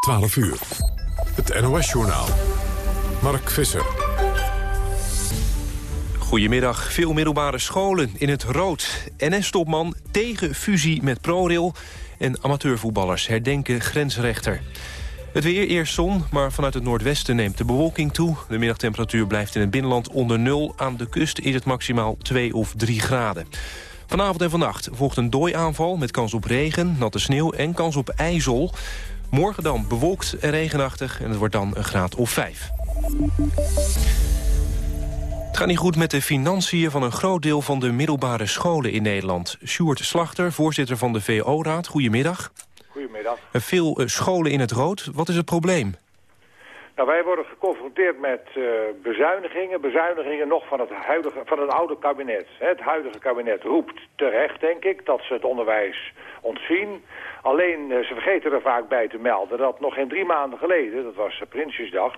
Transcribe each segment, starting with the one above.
12 uur. Het NOS-journaal. Mark Visser. Goedemiddag. Veel middelbare scholen in het rood. NS-topman tegen fusie met ProRail. En amateurvoetballers herdenken grensrechter. Het weer eerst zon, maar vanuit het noordwesten neemt de bewolking toe. De middagtemperatuur blijft in het binnenland onder nul. Aan de kust is het maximaal 2 of 3 graden. Vanavond en vannacht volgt een dooiaanval met kans op regen, natte sneeuw en kans op ijzel. Morgen dan bewolkt en regenachtig en het wordt dan een graad of 5. Het gaat niet goed met de financiën van een groot deel van de middelbare scholen in Nederland. Sjoerd Slachter, voorzitter van de VO-raad, goedemiddag. Goedemiddag. Veel eh, scholen in het rood. Wat is het probleem? Nou, wij worden geconfronteerd met uh, bezuinigingen. Bezuinigingen nog van het, huidige, van het oude kabinet. Het huidige kabinet roept terecht, denk ik, dat ze het onderwijs ontzien. Alleen, uh, ze vergeten er vaak bij te melden dat nog geen drie maanden geleden, dat was Prinsjesdag...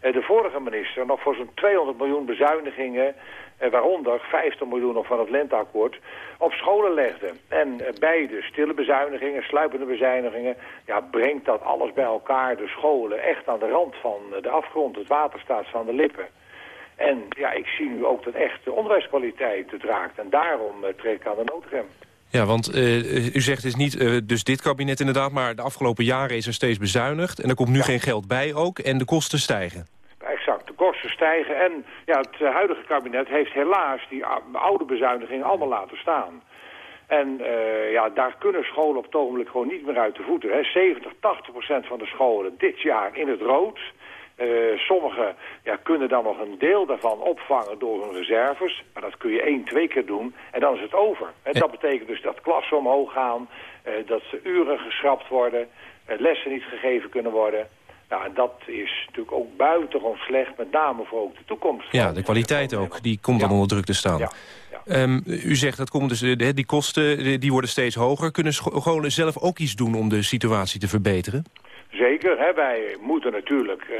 de vorige minister nog voor zo'n 200 miljoen bezuinigingen eh, waaronder 50 miljoen nog van het lenteakkoord, op scholen legde. En eh, beide, stille bezuinigingen, sluipende bezuinigingen, ja, brengt dat alles bij elkaar, de scholen, echt aan de rand van eh, de afgrond, het water staat van de lippen. En ja, ik zie nu ook dat echt de onderwijskwaliteit het raakt. En daarom uh, trek ik aan de noodrem. Ja, want uh, u zegt het is niet uh, dus dit kabinet inderdaad... maar de afgelopen jaren is er steeds bezuinigd... en er komt nu ja. geen geld bij ook en de kosten stijgen kosten stijgen. En ja, het eh, huidige kabinet heeft helaas die oude bezuinigingen allemaal laten staan. En uh, ja, daar kunnen scholen op het ogenblik gewoon niet meer uit de voeten. Hè. 70, 80 procent van de scholen dit jaar in het rood. Uh, sommige ja, kunnen dan nog een deel daarvan opvangen door hun reserves. Maar dat kun je één, twee keer doen en dan is het over. En dat betekent dus dat klassen omhoog gaan, uh, dat uren geschrapt worden, lessen niet gegeven kunnen worden. Nou, en dat is natuurlijk ook buitengewoon slecht, met name voor ook de toekomst. Ja, de kwaliteit ook, die komt dan onder druk te staan. Ja. Ja. Um, u zegt dat komt dus, die kosten die worden steeds hoger. Kunnen scholen zelf ook iets doen om de situatie te verbeteren? Zeker, hè, wij moeten natuurlijk uh,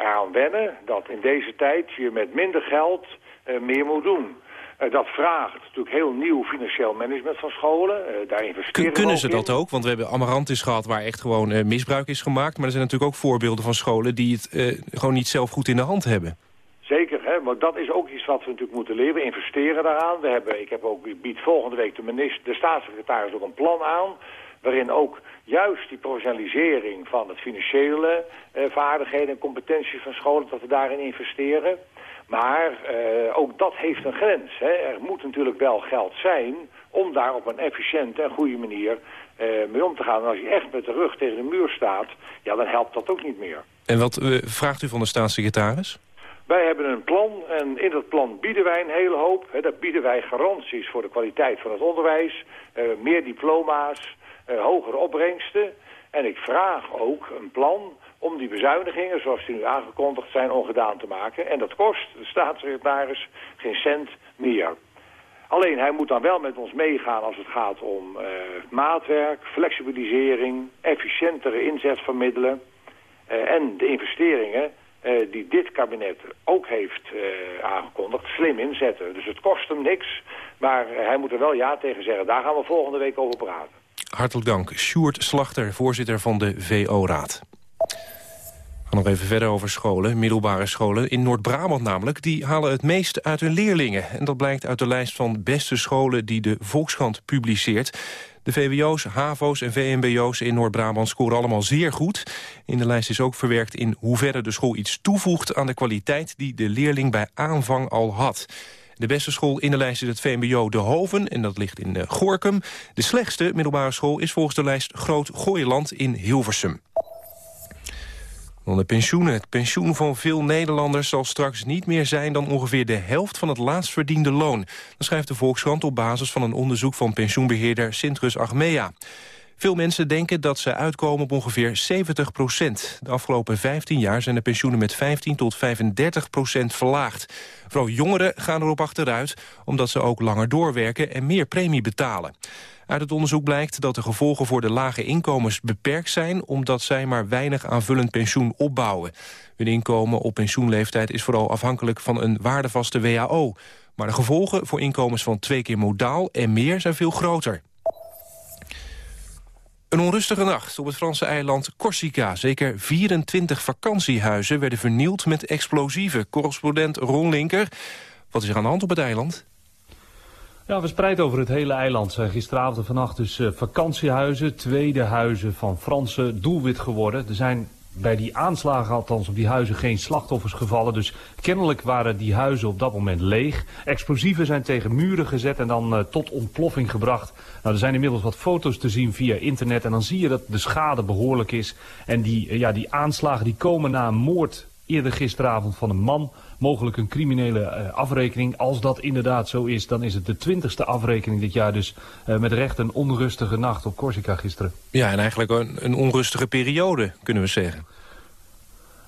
eraan wennen dat in deze tijd je met minder geld uh, meer moet doen. Uh, dat vraagt natuurlijk heel nieuw financieel management van scholen. Uh, daar investeren Kunnen ze dat ook? Want we hebben Amarantis gehad waar echt gewoon uh, misbruik is gemaakt. Maar er zijn natuurlijk ook voorbeelden van scholen die het gewoon niet zelf goed in de hand hebben. Zeker, hè? maar dat is ook iets wat we natuurlijk moeten leren. We investeren daaraan. We hebben, ik heb ook, biedt volgende week de, minister, de staatssecretaris ook een plan aan... waarin ook juist die professionalisering van het financiële vaardigheden en competenties van scholen... dat we daarin investeren... Maar uh, ook dat heeft een grens. Hè. Er moet natuurlijk wel geld zijn om daar op een efficiënte en goede manier uh, mee om te gaan. En als je echt met de rug tegen de muur staat, ja, dan helpt dat ook niet meer. En wat uh, vraagt u van de staatssecretaris? Wij hebben een plan en in dat plan bieden wij een hele hoop. Hè, daar bieden wij garanties voor de kwaliteit van het onderwijs, meer diploma's, hogere opbrengsten. En ik vraag ook een plan om die bezuinigingen, zoals die nu aangekondigd zijn, ongedaan te maken. En dat kost de staatssecretaris geen cent meer. Alleen hij moet dan wel met ons meegaan als het gaat om uh, maatwerk, flexibilisering, efficiëntere inzet van middelen uh, en de investeringen uh, die dit kabinet ook heeft aangekondigd, slim inzetten. Dus het kost hem niks, maar hij moet er wel ja tegen zeggen. Daar gaan we volgende week over praten. Hartelijk dank. Sjoerd Slachter, voorzitter van de VO-raad nog even verder over scholen, middelbare scholen. In Noord-Brabant namelijk, die halen het meest uit hun leerlingen. En dat blijkt uit de lijst van beste scholen die de Volkskrant publiceert. De VWO's, HAVO's en VMBO's in Noord-Brabant scoren allemaal zeer goed. In de lijst is ook verwerkt in hoeverre de school iets toevoegt... aan de kwaliteit die de leerling bij aanvang al had. De beste school in de lijst is het VMBO De Hoven, en dat ligt in uh, Gorkum. De slechtste middelbare school is volgens de lijst Groot Gooiland in Hilversum. Dan de pensioenen. Het pensioen van veel Nederlanders zal straks niet meer zijn... dan ongeveer de helft van het laatst verdiende loon. Dat schrijft de Volkskrant op basis van een onderzoek... van pensioenbeheerder Sintrus Achmea. Veel mensen denken dat ze uitkomen op ongeveer 70 procent. De afgelopen 15 jaar zijn de pensioenen met 15 tot 35 procent verlaagd. Vooral jongeren gaan erop achteruit... omdat ze ook langer doorwerken en meer premie betalen. Uit het onderzoek blijkt dat de gevolgen voor de lage inkomens beperkt zijn... omdat zij maar weinig aanvullend pensioen opbouwen. Hun inkomen op pensioenleeftijd is vooral afhankelijk van een waardevaste WHO. Maar de gevolgen voor inkomens van twee keer modaal en meer zijn veel groter. Een onrustige nacht op het Franse eiland Corsica. Zeker 24 vakantiehuizen werden vernield met explosieven. Correspondent Ron Linker. Wat is er aan de hand op het eiland? Ja, verspreid over het hele eiland zijn gisteravond en vannacht dus uh, vakantiehuizen, tweede huizen van Fransen doelwit geworden. Er zijn bij die aanslagen althans op die huizen geen slachtoffers gevallen. Dus kennelijk waren die huizen op dat moment leeg. Explosieven zijn tegen muren gezet en dan uh, tot ontploffing gebracht. Nou, er zijn inmiddels wat foto's te zien via internet en dan zie je dat de schade behoorlijk is. En die, ja, die aanslagen die komen na een moord eerder gisteravond van een man mogelijk een criminele uh, afrekening. Als dat inderdaad zo is, dan is het de twintigste afrekening dit jaar. Dus uh, met recht een onrustige nacht op Corsica gisteren. Ja, en eigenlijk een, een onrustige periode, kunnen we zeggen.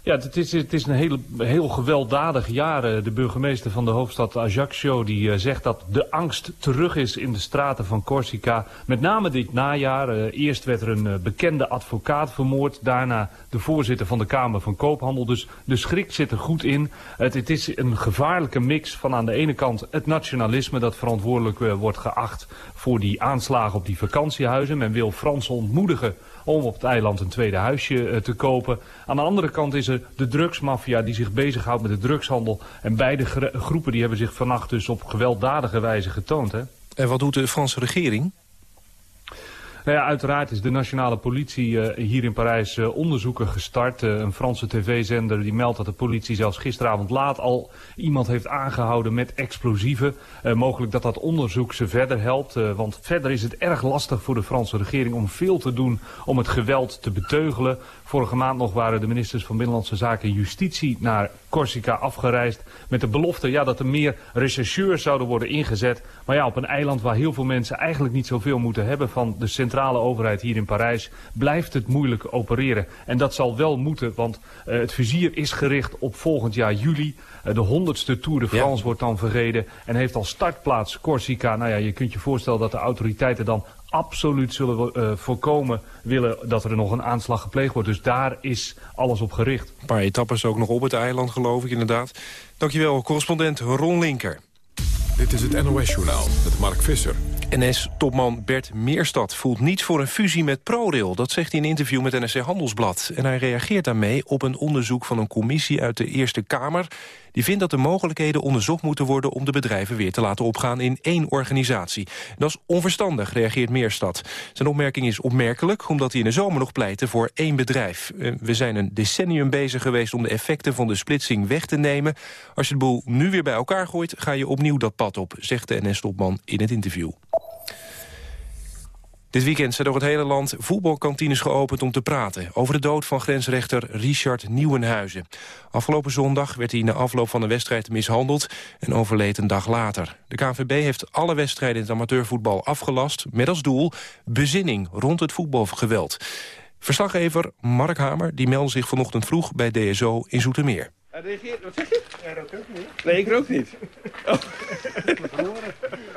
Ja, het is, is een heel, heel gewelddadig jaar. De burgemeester van de hoofdstad Ajaccio die uh, zegt dat de angst terug is in de straten van Corsica. Met name dit najaar. Uh, eerst werd er een uh, bekende advocaat vermoord. Daarna de voorzitter van de Kamer van Koophandel. Dus de schrik zit er goed in. Het, het is een gevaarlijke mix van aan de ene kant het nationalisme... dat verantwoordelijk wordt geacht voor die aanslagen op die vakantiehuizen. Men wil Fransen ontmoedigen om op het eiland een tweede huisje uh, te kopen. Aan de andere kant is er de drugsmafia die zich bezighoudt met de drugshandel. En beide groepen die hebben zich vannacht dus op gewelddadige wijze getoond. Hè? En wat doet de Franse regering? Nou ja, uiteraard is de nationale politie uh, hier in Parijs uh, onderzoeken gestart. Uh, een Franse tv-zender die meldt dat de politie zelfs gisteravond laat al iemand heeft aangehouden met explosieven. mogelijk dat dat onderzoek ze verder helpt. want verder is het erg lastig voor de Franse regering om veel te doen om het geweld te beteugelen. Vorige maand nog waren de ministers van Binnenlandse Zaken en Justitie naar Corsica afgereisd. Met de belofte ja, dat er meer rechercheurs zouden worden ingezet. Maar ja, op een eiland waar heel veel mensen eigenlijk niet zoveel moeten hebben van de centrale overheid hier in Parijs, blijft het moeilijk opereren. En dat zal wel moeten, want uh, het vizier is gericht op volgend jaar juli. Uh, de honderdste Tour de France ja. wordt dan verreden en heeft al startplaats Corsica. Nou ja, je kunt je voorstellen dat de autoriteiten dan absoluut zullen uh, voorkomen willen dat er nog een aanslag gepleegd wordt. Dus daar is alles op gericht. Een paar etappes ook nog op het eiland, geloof ik inderdaad. Dankjewel, correspondent Ron Linker. Dit is het NOS-journaal met Mark Visser. NS-topman Bert Meerstad voelt niets voor een fusie met ProRail. Dat zegt hij in een interview met NRC Handelsblad. En hij reageert daarmee op een onderzoek van een commissie uit de Eerste Kamer... die vindt dat de mogelijkheden onderzocht moeten worden... om de bedrijven weer te laten opgaan in één organisatie. Dat is onverstandig, reageert Meerstad. Zijn opmerking is opmerkelijk, omdat hij in de zomer nog pleitte voor één bedrijf. We zijn een decennium bezig geweest om de effecten van de splitsing weg te nemen. Als je de boel nu weer bij elkaar gooit, ga je opnieuw dat pad op... zegt de NS-topman in het interview. Dit weekend zijn door het hele land voetbalkantines geopend om te praten... over de dood van grensrechter Richard Nieuwenhuizen. Afgelopen zondag werd hij na afloop van een wedstrijd mishandeld... en overleed een dag later. De KNVB heeft alle wedstrijden in het amateurvoetbal afgelast... met als doel bezinning rond het voetbalgeweld. Verslaggever Mark Hamer die meldde zich vanochtend vroeg bij DSO in Zoetermeer. Wat zeg je? Hij rookt ook niet. Nee, ik rook niet. Oh.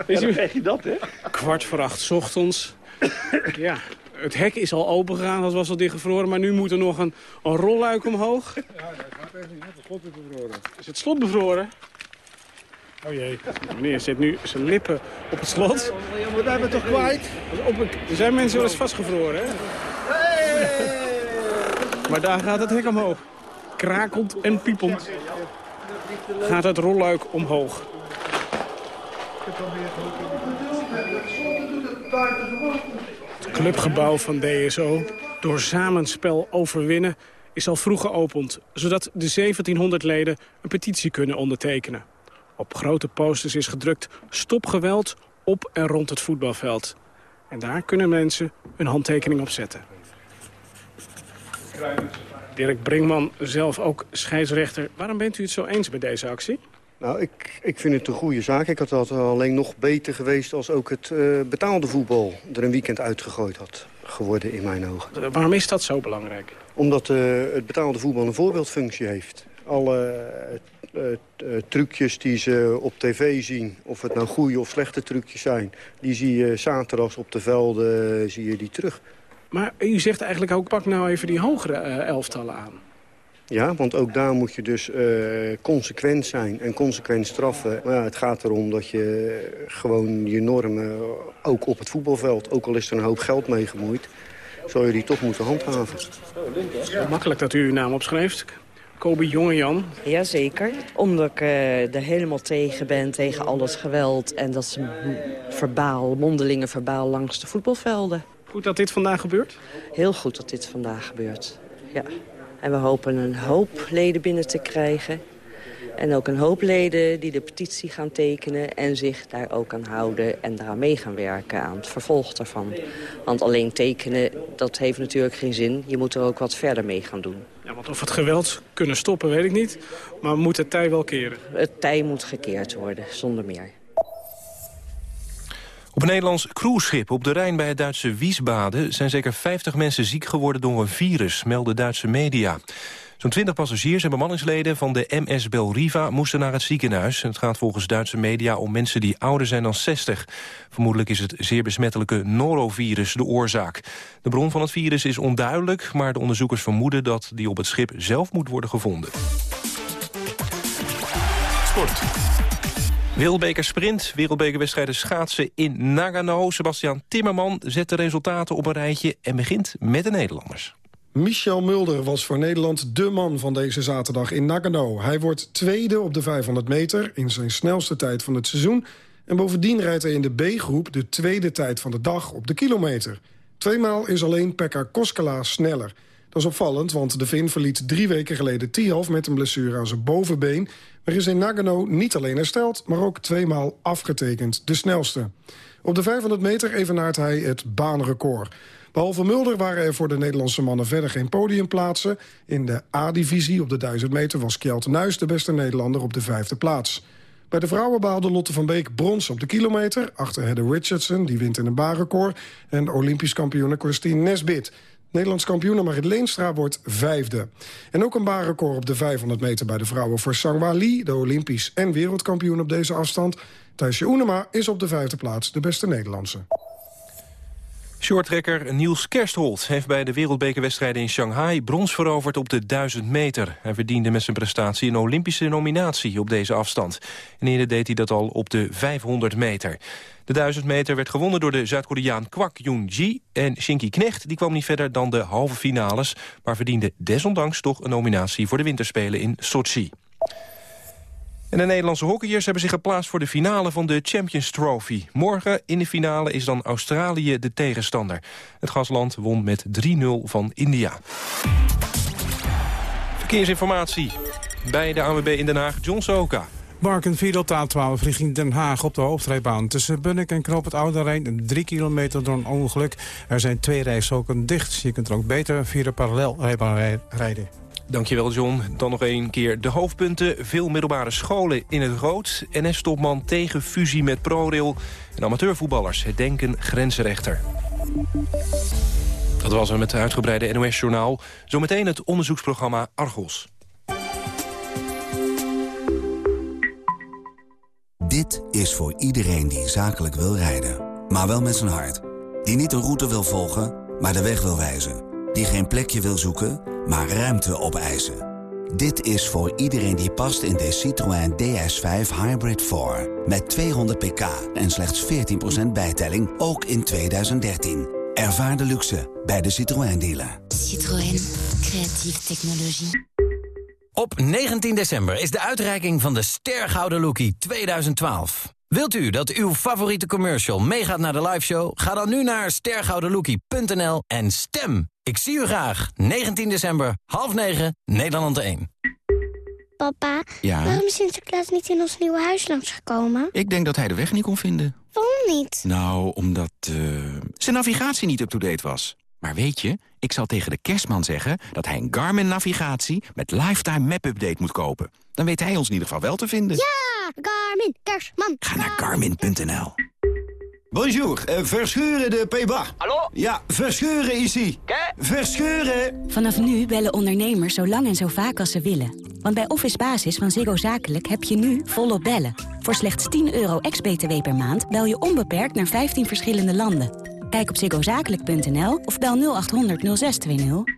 Ja, dan krijg je dat, hè? Kwart voor acht ochtends. ja, het hek is al open gegaan, dat was al dichtgevroren. Maar nu moet er nog een, een rolluik omhoog. Ja, dat gaat echt niet. Het slot is bevroren. Is het slot bevroren? Oh jee. Meneer zit nu zijn lippen op het slot. Ja, maar wij toch kwijt? Op een, er zijn mensen wel eens vastgevroren, hè? Hey! Maar daar gaat het hek omhoog. Krakelt en piepend gaat het rolluik omhoog. Het clubgebouw van DSO, door samenspel overwinnen, is al vroeg geopend... zodat de 1700 leden een petitie kunnen ondertekenen. Op grote posters is gedrukt stop geweld op en rond het voetbalveld. En daar kunnen mensen hun handtekening op zetten. Dirk Brinkman, zelf ook scheidsrechter. Waarom bent u het zo eens bij deze actie? Nou, ik, ik vind het een goede zaak. Ik had het alleen nog beter geweest als ook het uh, betaalde voetbal er een weekend uitgegooid had geworden in mijn ogen. Waarom is dat zo belangrijk? Omdat uh, het betaalde voetbal een voorbeeldfunctie heeft. Alle uh, trucjes die ze op tv zien, of het nou goede of slechte trucjes zijn... die zie je zaterdags op de velden zie je die terug. Maar u zegt eigenlijk ook, pak nou even die hogere elftallen aan. Ja, want ook daar moet je dus uh, consequent zijn en consequent straffen. Maar ja, het gaat erom dat je gewoon je normen, ook op het voetbalveld... ook al is er een hoop geld mee gemoeid... zou je die toch moeten handhaven. Makkelijk dat u uw naam opschrijft. Kobe Jongejan. Jazeker, omdat ik uh, er helemaal tegen ben, tegen al het geweld... en dat ze verbaal, mondelingen verbaal langs de voetbalvelden. Goed dat dit vandaag gebeurt? Heel goed dat dit vandaag gebeurt, ja. En we hopen een hoop leden binnen te krijgen. En ook een hoop leden die de petitie gaan tekenen... en zich daar ook aan houden en daaraan mee gaan werken aan het vervolg daarvan. Want alleen tekenen, dat heeft natuurlijk geen zin. Je moet er ook wat verder mee gaan doen. Ja, want of het geweld kunnen stoppen, weet ik niet. Maar moet het tij wel keren? Het tij moet gekeerd worden, zonder meer. Op een Nederlands cruiseschip op de Rijn bij het Duitse Wiesbaden... zijn zeker 50 mensen ziek geworden door een virus, melden Duitse media. Zo'n 20 passagiers en bemanningsleden van de MS Belriva moesten naar het ziekenhuis. Het gaat volgens Duitse media om mensen die ouder zijn dan 60. Vermoedelijk is het zeer besmettelijke norovirus de oorzaak. De bron van het virus is onduidelijk, maar de onderzoekers vermoeden dat die op het schip zelf moet worden gevonden. Wereldbeker Sprint, wereldbekerwedstrijden schaatsen in Nagano. Sebastian Timmerman zet de resultaten op een rijtje en begint met de Nederlanders. Michel Mulder was voor Nederland de man van deze zaterdag in Nagano. Hij wordt tweede op de 500 meter in zijn snelste tijd van het seizoen... en bovendien rijdt hij in de B-groep de tweede tijd van de dag op de kilometer. Tweemaal is alleen Pekka Koskela sneller. Dat is opvallend, want de Vin verliet drie weken geleden Tialf... met een blessure aan zijn bovenbeen... maar is in Nagano niet alleen hersteld, maar ook tweemaal afgetekend de snelste. Op de 500 meter evenaart hij het baanrecord... Behalve Mulder waren er voor de Nederlandse mannen verder geen podiumplaatsen. In de A-divisie op de 1000 meter was Kjeld Nuis de beste Nederlander op de vijfde plaats. Bij de vrouwen behaalde Lotte van Beek brons op de kilometer... achter Hedde Richardson, die wint in een baanrecord... en Olympisch kampioene Christine Nesbit. Nederlands kampioen Marit Leenstra wordt vijfde. En ook een baanrecord op de 500 meter bij de vrouwen voor Sangwa Lee... de Olympisch en wereldkampioen op deze afstand. Thijsje Oenema is op de vijfde plaats de beste Nederlandse. Shorttrekker Niels Kerstholt heeft bij de wereldbekerwedstrijden in Shanghai brons veroverd op de 1000 meter. Hij verdiende met zijn prestatie een Olympische nominatie op deze afstand. En eerder deed hij dat al op de 500 meter. De 1000 meter werd gewonnen door de Zuid-Koreaan Kwak Yoon-ji en Shinky Knecht. Die kwam niet verder dan de halve finales, maar verdiende desondanks toch een nominatie voor de winterspelen in Sochi. En de Nederlandse hockeyers hebben zich geplaatst voor de finale van de Champions Trophy. Morgen in de finale is dan Australië de tegenstander. Het gasland won met 3-0 van India. Verkeersinformatie bij de ANWB in Den Haag, John Soka. Barken Vierdeltaal 12 richting Den Haag op de hoofdrijbaan. Tussen Bunnik en Knoop het Oude Rijn, 3 kilometer door een ongeluk. Er zijn twee rijstroken dicht. Je kunt er ook beter via de parallelrijbaan rijden. Dankjewel John. Dan nog een keer de hoofdpunten. Veel middelbare scholen in het rood. NS-topman tegen fusie met ProRail. En amateurvoetballers het denken grensrechter. Dat was hem met het uitgebreide NOS-journaal. Zometeen het onderzoeksprogramma Argos. Dit is voor iedereen die zakelijk wil rijden. Maar wel met zijn hart. Die niet een route wil volgen, maar de weg wil wijzen. Die geen plekje wil zoeken maar ruimte opeisen. Dit is voor iedereen die past in de Citroën DS5 Hybrid 4. Met 200 pk en slechts 14% bijtelling, ook in 2013. Ervaar de luxe bij de Citroën dealer. Citroën, creatieve technologie. Op 19 december is de uitreiking van de Stergouden Lookie 2012. Wilt u dat uw favoriete commercial meegaat naar de liveshow? Ga dan nu naar stergoudenlookie.nl en stem. Ik zie u graag. 19 december, half 9, Nederland 1. Papa, ja? waarom is Sinterklaas niet in ons nieuwe huis langsgekomen? Ik denk dat hij de weg niet kon vinden. Waarom niet? Nou, omdat uh, zijn navigatie niet up-to-date was. Maar weet je, ik zal tegen de kerstman zeggen dat hij een Garmin-navigatie met Lifetime Map-update moet kopen. Dan weet hij ons in ieder geval wel te vinden. Ja, Garmin, kerstman. Ga naar garmin.nl. Bonjour, uh, verscheuren de Peba. Hallo? Ja, verscheuren is ie. Verscheuren. Vanaf nu bellen ondernemers zo lang en zo vaak als ze willen. Want bij Office Basis van Ziggo Zakelijk heb je nu volop bellen. Voor slechts 10 euro ex-BTW per maand bel je onbeperkt naar 15 verschillende landen. Kijk op ziggozakelijk.nl of bel 0800 0620.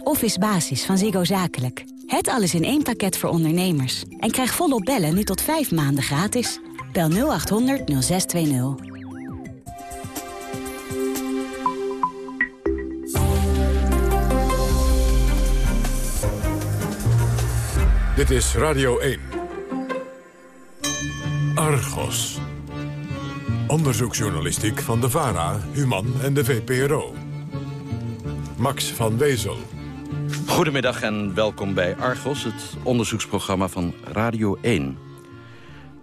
Office Basis van Ziggo Zakelijk. Het alles in één pakket voor ondernemers. En krijg volop bellen nu tot vijf maanden gratis. Bel 0800 0620. Dit is Radio 1. Argos. Onderzoeksjournalistiek van de VARA, Human en de VPRO. Max van Wezel. Goedemiddag en welkom bij Argos, het onderzoeksprogramma van Radio 1.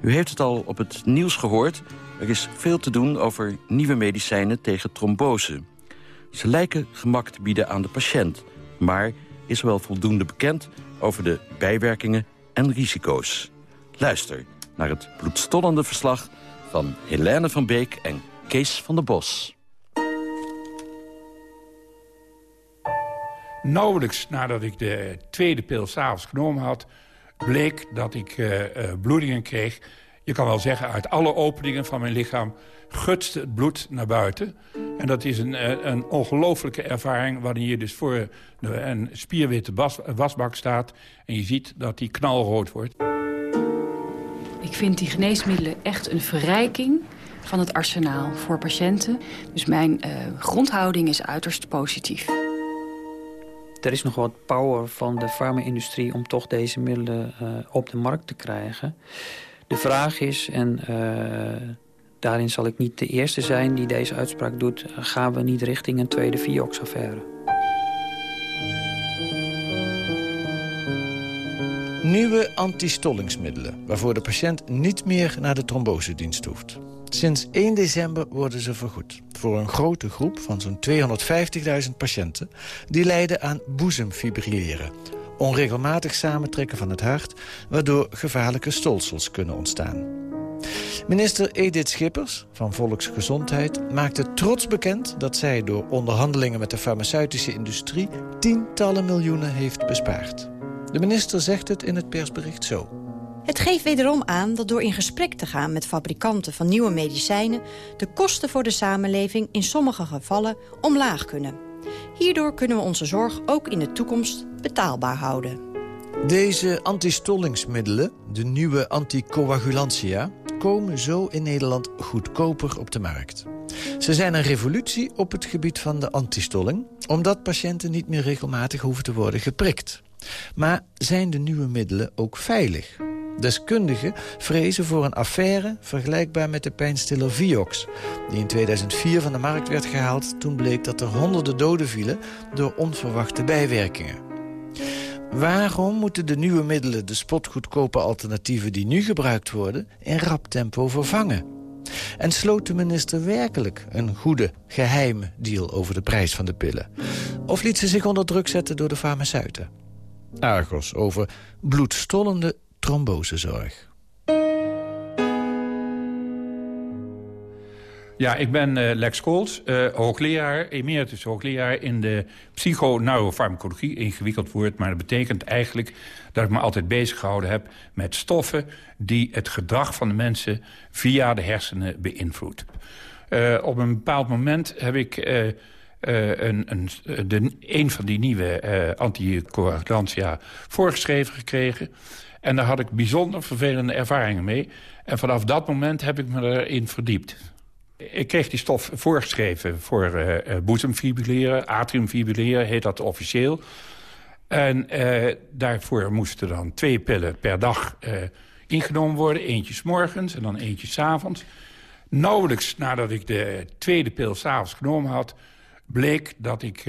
U heeft het al op het nieuws gehoord. Er is veel te doen over nieuwe medicijnen tegen trombose. Ze lijken gemak te bieden aan de patiënt. Maar is wel voldoende bekend over de bijwerkingen en risico's? Luister naar het bloedstollende verslag van Helene van Beek en Kees van der Bos. Nauwelijks nadat ik de tweede pil s'avonds genomen had... bleek dat ik uh, uh, bloedingen kreeg. Je kan wel zeggen, uit alle openingen van mijn lichaam... gutste het bloed naar buiten. En dat is een, uh, een ongelofelijke ervaring... wanneer je dus voor een spierwitte was, wasbak staat... en je ziet dat die knalrood wordt. Ik vind die geneesmiddelen echt een verrijking van het arsenaal voor patiënten. Dus mijn grondhouding is uiterst positief. Er is nog wat power van de farma-industrie om toch deze middelen uh, op de markt te krijgen. De vraag is, en uh, daarin zal ik niet de eerste zijn die deze uitspraak doet... gaan we niet richting een tweede Vioxx-affaire? Nieuwe antistollingsmiddelen, waarvoor de patiënt niet meer naar de trombosedienst hoeft. Sinds 1 december worden ze vergoed. Voor een grote groep van zo'n 250.000 patiënten... die lijden aan boezemfibrilleren. Onregelmatig samentrekken van het hart... waardoor gevaarlijke stolsels kunnen ontstaan. Minister Edith Schippers van Volksgezondheid maakte trots bekend... dat zij door onderhandelingen met de farmaceutische industrie... tientallen miljoenen heeft bespaard. De minister zegt het in het persbericht zo. Het geeft wederom aan dat door in gesprek te gaan met fabrikanten van nieuwe medicijnen... de kosten voor de samenleving in sommige gevallen omlaag kunnen. Hierdoor kunnen we onze zorg ook in de toekomst betaalbaar houden. Deze antistollingsmiddelen, de nieuwe anticoagulantia... komen zo in Nederland goedkoper op de markt. Ze zijn een revolutie op het gebied van de antistolling... omdat patiënten niet meer regelmatig hoeven te worden geprikt. Maar zijn de nieuwe middelen ook veilig? Deskundigen vrezen voor een affaire vergelijkbaar met de pijnstiller Vioxx... die in 2004 van de markt werd gehaald toen bleek dat er honderden doden vielen... door onverwachte bijwerkingen. Waarom moeten de nieuwe middelen de spotgoedkope alternatieven die nu gebruikt worden... in rap tempo vervangen? En sloot de minister werkelijk een goede, geheime deal over de prijs van de pillen? Of liet ze zich onder druk zetten door de farmaceuten? Argos over bloedstollende trombosezorg. Ja, ik ben uh, Lex Kools, uh, hoogleraar, emeritus hoogleraar in de psychoneurofarmacologie. Ingewikkeld woord, maar dat betekent eigenlijk dat ik me altijd bezig gehouden heb met stoffen die het gedrag van de mensen via de hersenen beïnvloedt. Uh, op een bepaald moment heb ik een, een, de, een van die nieuwe anticoagulantia voorgeschreven gekregen. En daar had ik bijzonder vervelende ervaringen mee. En vanaf dat moment heb ik me erin verdiept. Ik kreeg die stof voorgeschreven voor uh, boezemfibrilleren, atriumfibrilleren, heet dat officieel. En uh, daarvoor moesten dan twee pillen per dag ingenomen worden. Eentje s morgens en dan eentje s avonds. Nauwelijks nadat ik de tweede pil s'avonds genomen had... bleek dat ik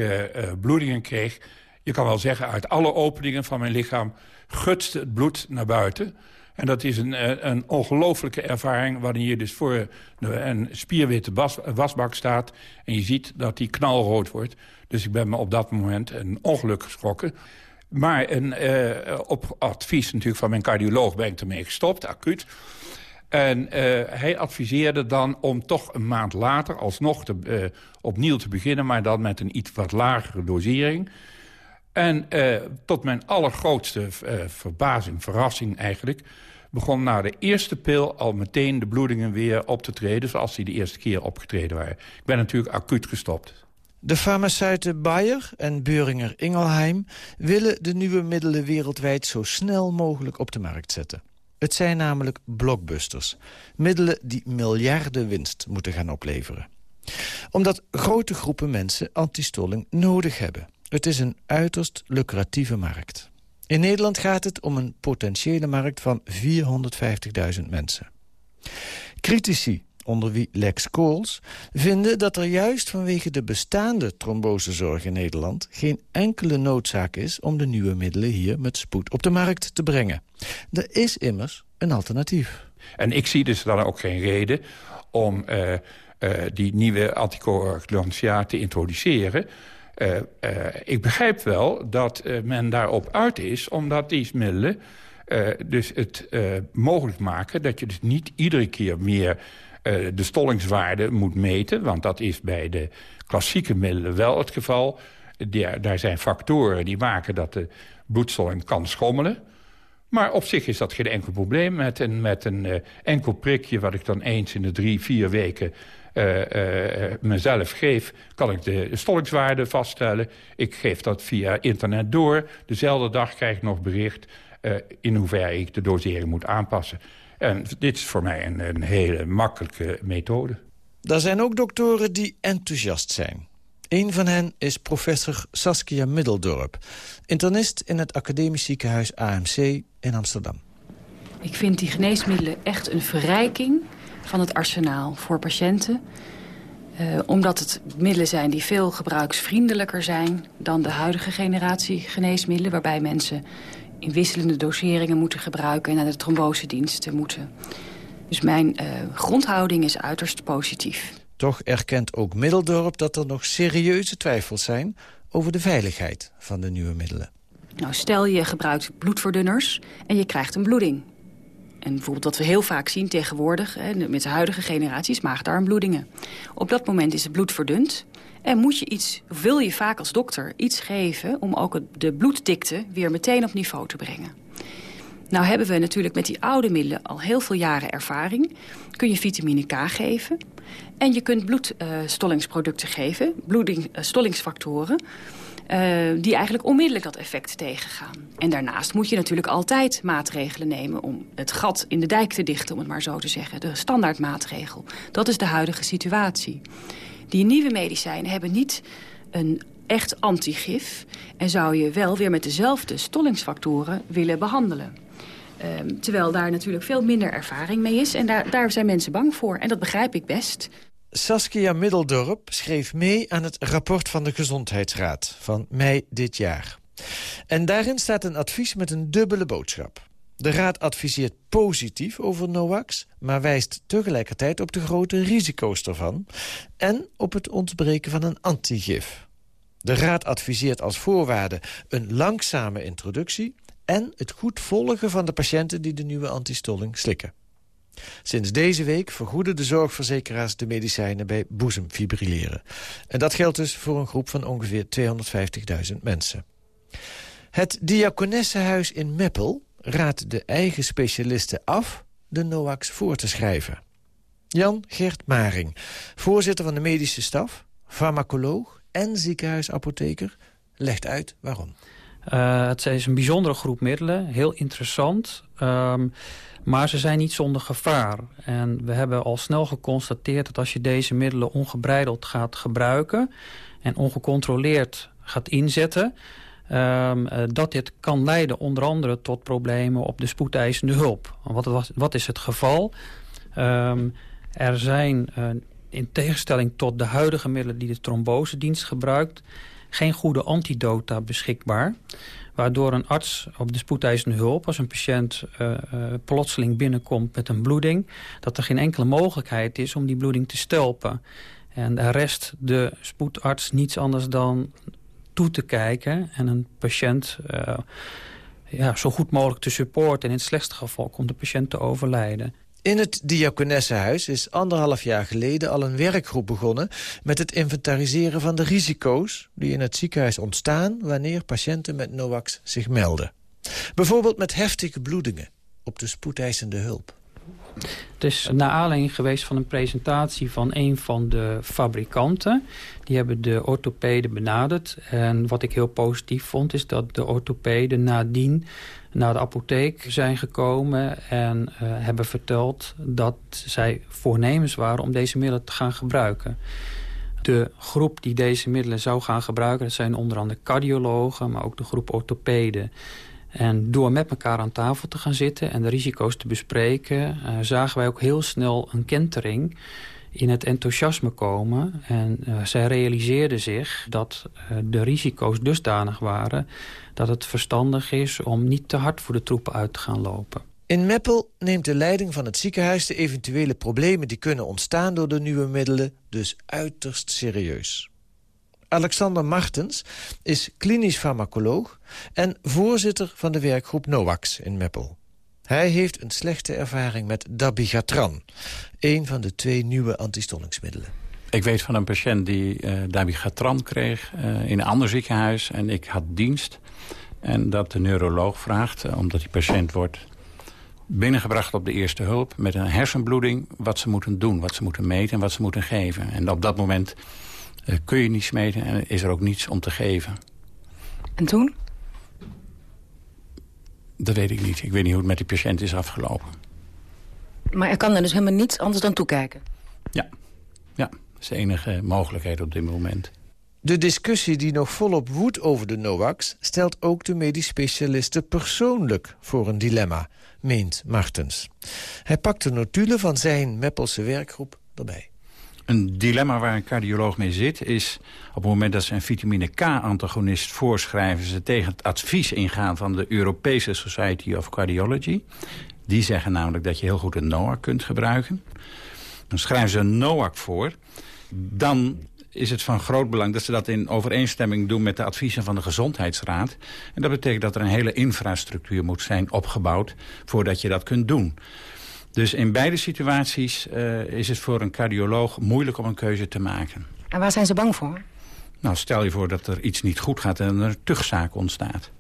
bloedingen kreeg. Je kan wel zeggen, uit alle openingen van mijn lichaam gutste het bloed naar buiten. En dat is een, een ongelofelijke ervaring... wanneer je dus voor een spierwitte was, wasbak staat... en je ziet dat die knalrood wordt. Dus ik ben me op dat moment een ongeluk geschrokken. Maar een, uh, op advies natuurlijk van mijn cardioloog ben ik ermee gestopt, acuut. En uh, hij adviseerde dan om toch een maand later alsnog te, opnieuw te beginnen... maar dan met een iets wat lagere dosering. En uh, tot mijn allergrootste verbazing, verrassing eigenlijk... begon na de eerste pil al meteen de bloedingen weer op te treden... zoals die de eerste keer opgetreden waren. Ik ben natuurlijk acuut gestopt. De farmaceuten Bayer en Beuringer Ingelheim willen de nieuwe middelen wereldwijd zo snel mogelijk op de markt zetten. Het zijn namelijk blockbusters. Middelen die miljarden winst moeten gaan opleveren. Omdat grote groepen mensen antistolling nodig hebben. Het is een uiterst lucratieve markt. In Nederland gaat het om een potentiële markt van 450.000 mensen. Critici onder wie Lex Kools, vinden dat er juist vanwege de bestaande trombosezorg in Nederland geen enkele noodzaak is om de nieuwe middelen hier met spoed op de markt te brengen. Er is immers een alternatief. En ik zie dus dan ook geen reden om uh, uh, die nieuwe anticoagulantia te introduceren. Uh, ik begrijp wel dat men daarop uit is, omdat die middelen dus het mogelijk maken... dat je dus niet iedere keer meer de stollingswaarde moet meten. Want dat is bij de klassieke middelen wel het geval. Daar, daar zijn factoren die maken dat de bloedstolling kan schommelen. Maar op zich is dat geen enkel probleem. Met een, met een enkel prikje wat ik dan eens in de drie, vier weken mezelf geef... kan ik de stollingswaarde vaststellen. Ik geef dat via internet door. Dezelfde dag krijg ik nog bericht in hoeverre ik de dosering moet aanpassen. En dit is voor mij een, een hele makkelijke methode. Er zijn ook doktoren die enthousiast zijn. Een van hen is professor Saskia Middeldorp. Internist in het academisch ziekenhuis AMC in Amsterdam. Ik vind die geneesmiddelen echt een verrijking van het arsenaal voor patiënten. Uh, omdat het middelen zijn die veel gebruiksvriendelijker zijn... dan de huidige generatie geneesmiddelen... waarbij mensen in wisselende doseringen moeten gebruiken... en naar de trombosediensten moeten. Dus mijn uh, grondhouding is uiterst positief. Toch erkent ook Middeldorp dat er nog serieuze twijfels zijn... over de veiligheid van de nieuwe middelen. Nou, stel je gebruikt bloedverdunners en je krijgt een bloeding. En bijvoorbeeld wat we heel vaak zien tegenwoordig... Hè, met de huidige generaties, maagdarmbloedingen. Op dat moment is het bloed verdund. En moet je iets, wil je vaak als dokter iets geven... om ook de bloeddikte weer meteen op niveau te brengen. Nou hebben we natuurlijk met die oude middelen al heel veel jaren ervaring. Kun je vitamine K geven. En je kunt bloedstollingsproducten geven, bloeding, uh, stollingsfactoren... Uh, die eigenlijk onmiddellijk dat effect tegengaan. En daarnaast moet je natuurlijk altijd maatregelen nemen... om het gat in de dijk te dichten, om het maar zo te zeggen. De standaardmaatregel. Dat is de huidige situatie. Die nieuwe medicijnen hebben niet een echt antigif... en zou je wel weer met dezelfde stollingsfactoren willen behandelen. Um, terwijl daar natuurlijk veel minder ervaring mee is. En daar, daar zijn mensen bang voor. En dat begrijp ik best. Saskia Middeldorp schreef mee aan het rapport van de Gezondheidsraad van mei dit jaar. En daarin staat een advies met een dubbele boodschap. De raad adviseert positief over NOAX... maar wijst tegelijkertijd op de grote risico's ervan... en op het ontbreken van een antigif. De raad adviseert als voorwaarde een langzame introductie... en het goed volgen van de patiënten die de nieuwe antistolling slikken. Sinds deze week vergoeden de zorgverzekeraars de medicijnen bij boezemfibrilleren. En dat geldt dus voor een groep van ongeveer 250.000 mensen. Het Diakonessenhuis in Meppel raadt de eigen specialisten af de NOAX voor te schrijven. Jan Gert Maring, voorzitter van de medische staf, farmacoloog en ziekenhuisapotheker, legt uit waarom. Uh, het is een bijzondere groep middelen, heel interessant. Um, maar ze zijn niet zonder gevaar. En we hebben al snel geconstateerd dat als je deze middelen ongebreideld gaat gebruiken... en ongecontroleerd gaat inzetten... Um, uh, dat dit kan leiden onder andere tot problemen op de spoedeisende hulp. Wat, wat is het geval? Um, er zijn, uh, in tegenstelling tot de huidige middelen die de trombosedienst gebruikt... geen goede antidota beschikbaar waardoor een arts op de spoedeisende hulp... als een patiënt uh, uh, plotseling binnenkomt met een bloeding... dat er geen enkele mogelijkheid is om die bloeding te stelpen. En de rest de spoedarts niets anders dan toe te kijken... en een patiënt uh, ja, zo goed mogelijk te supporten. En in het slechtste geval komt de patiënt te overlijden. In het Diakonessenhuis is anderhalf jaar geleden al een werkgroep begonnen... met het inventariseren van de risico's die in het ziekenhuis ontstaan... wanneer patiënten met NOAX zich melden. Bijvoorbeeld met heftige bloedingen op de spoedeisende hulp. Het is naar aanleiding geweest van een presentatie van een van de fabrikanten. Die hebben de orthopeden benaderd. En wat ik heel positief vond is dat de orthopeden nadien naar de apotheek zijn gekomen... en uh, hebben verteld dat zij voornemens waren om deze middelen te gaan gebruiken. De groep die deze middelen zou gaan gebruiken... dat zijn onder andere cardiologen, maar ook de groep orthopeden... En door met elkaar aan tafel te gaan zitten en de risico's te bespreken... Uh, zagen wij ook heel snel een kentering in het enthousiasme komen. En uh, zij realiseerden zich dat uh, de risico's dusdanig waren... dat het verstandig is om niet te hard voor de troepen uit te gaan lopen. In Meppel neemt de leiding van het ziekenhuis de eventuele problemen... die kunnen ontstaan door de nieuwe middelen dus uiterst serieus. Alexander Martens is klinisch farmacoloog en voorzitter van de werkgroep NOAX in Meppel. Hij heeft een slechte ervaring met dabigatran, een van de twee nieuwe antistollingsmiddelen. Ik weet van een patiënt die uh, dabigatran kreeg uh, in een ander ziekenhuis en ik had dienst. En dat de neuroloog vraagt, uh, omdat die patiënt wordt binnengebracht op de eerste hulp... met een hersenbloeding, wat ze moeten doen, wat ze moeten meten en wat ze moeten geven. En op dat moment uh, kun je niet smeten en is er ook niets om te geven. En toen? Dat weet ik niet. Ik weet niet hoe het met die patiënt is afgelopen. Maar er kan er dus helemaal niets anders dan toekijken? Ja, ja. dat is de enige mogelijkheid op dit moment. De discussie die nog volop woedt over de NOAX... stelt ook de medisch specialisten persoonlijk voor een dilemma, meent Martens. Hij pakt de notulen van zijn Meppelse werkgroep erbij. Een dilemma waar een cardioloog mee zit is... op het moment dat ze een vitamine K-antagonist voorschrijven... ze tegen het advies ingaan van de Europese Society of Cardiology. Die zeggen namelijk dat je heel goed een NOAC kunt gebruiken. Dan schrijven ze een NOAC voor. Dan is het van groot belang dat ze dat in overeenstemming doen... met de adviezen van de Gezondheidsraad. En dat betekent dat er een hele infrastructuur moet zijn opgebouwd... voordat je dat kunt doen. Dus in beide situaties uh, is het voor een cardioloog moeilijk om een keuze te maken. En waar zijn ze bang voor? Nou, stel je voor dat er iets niet goed gaat en er een tugzaak ontstaat.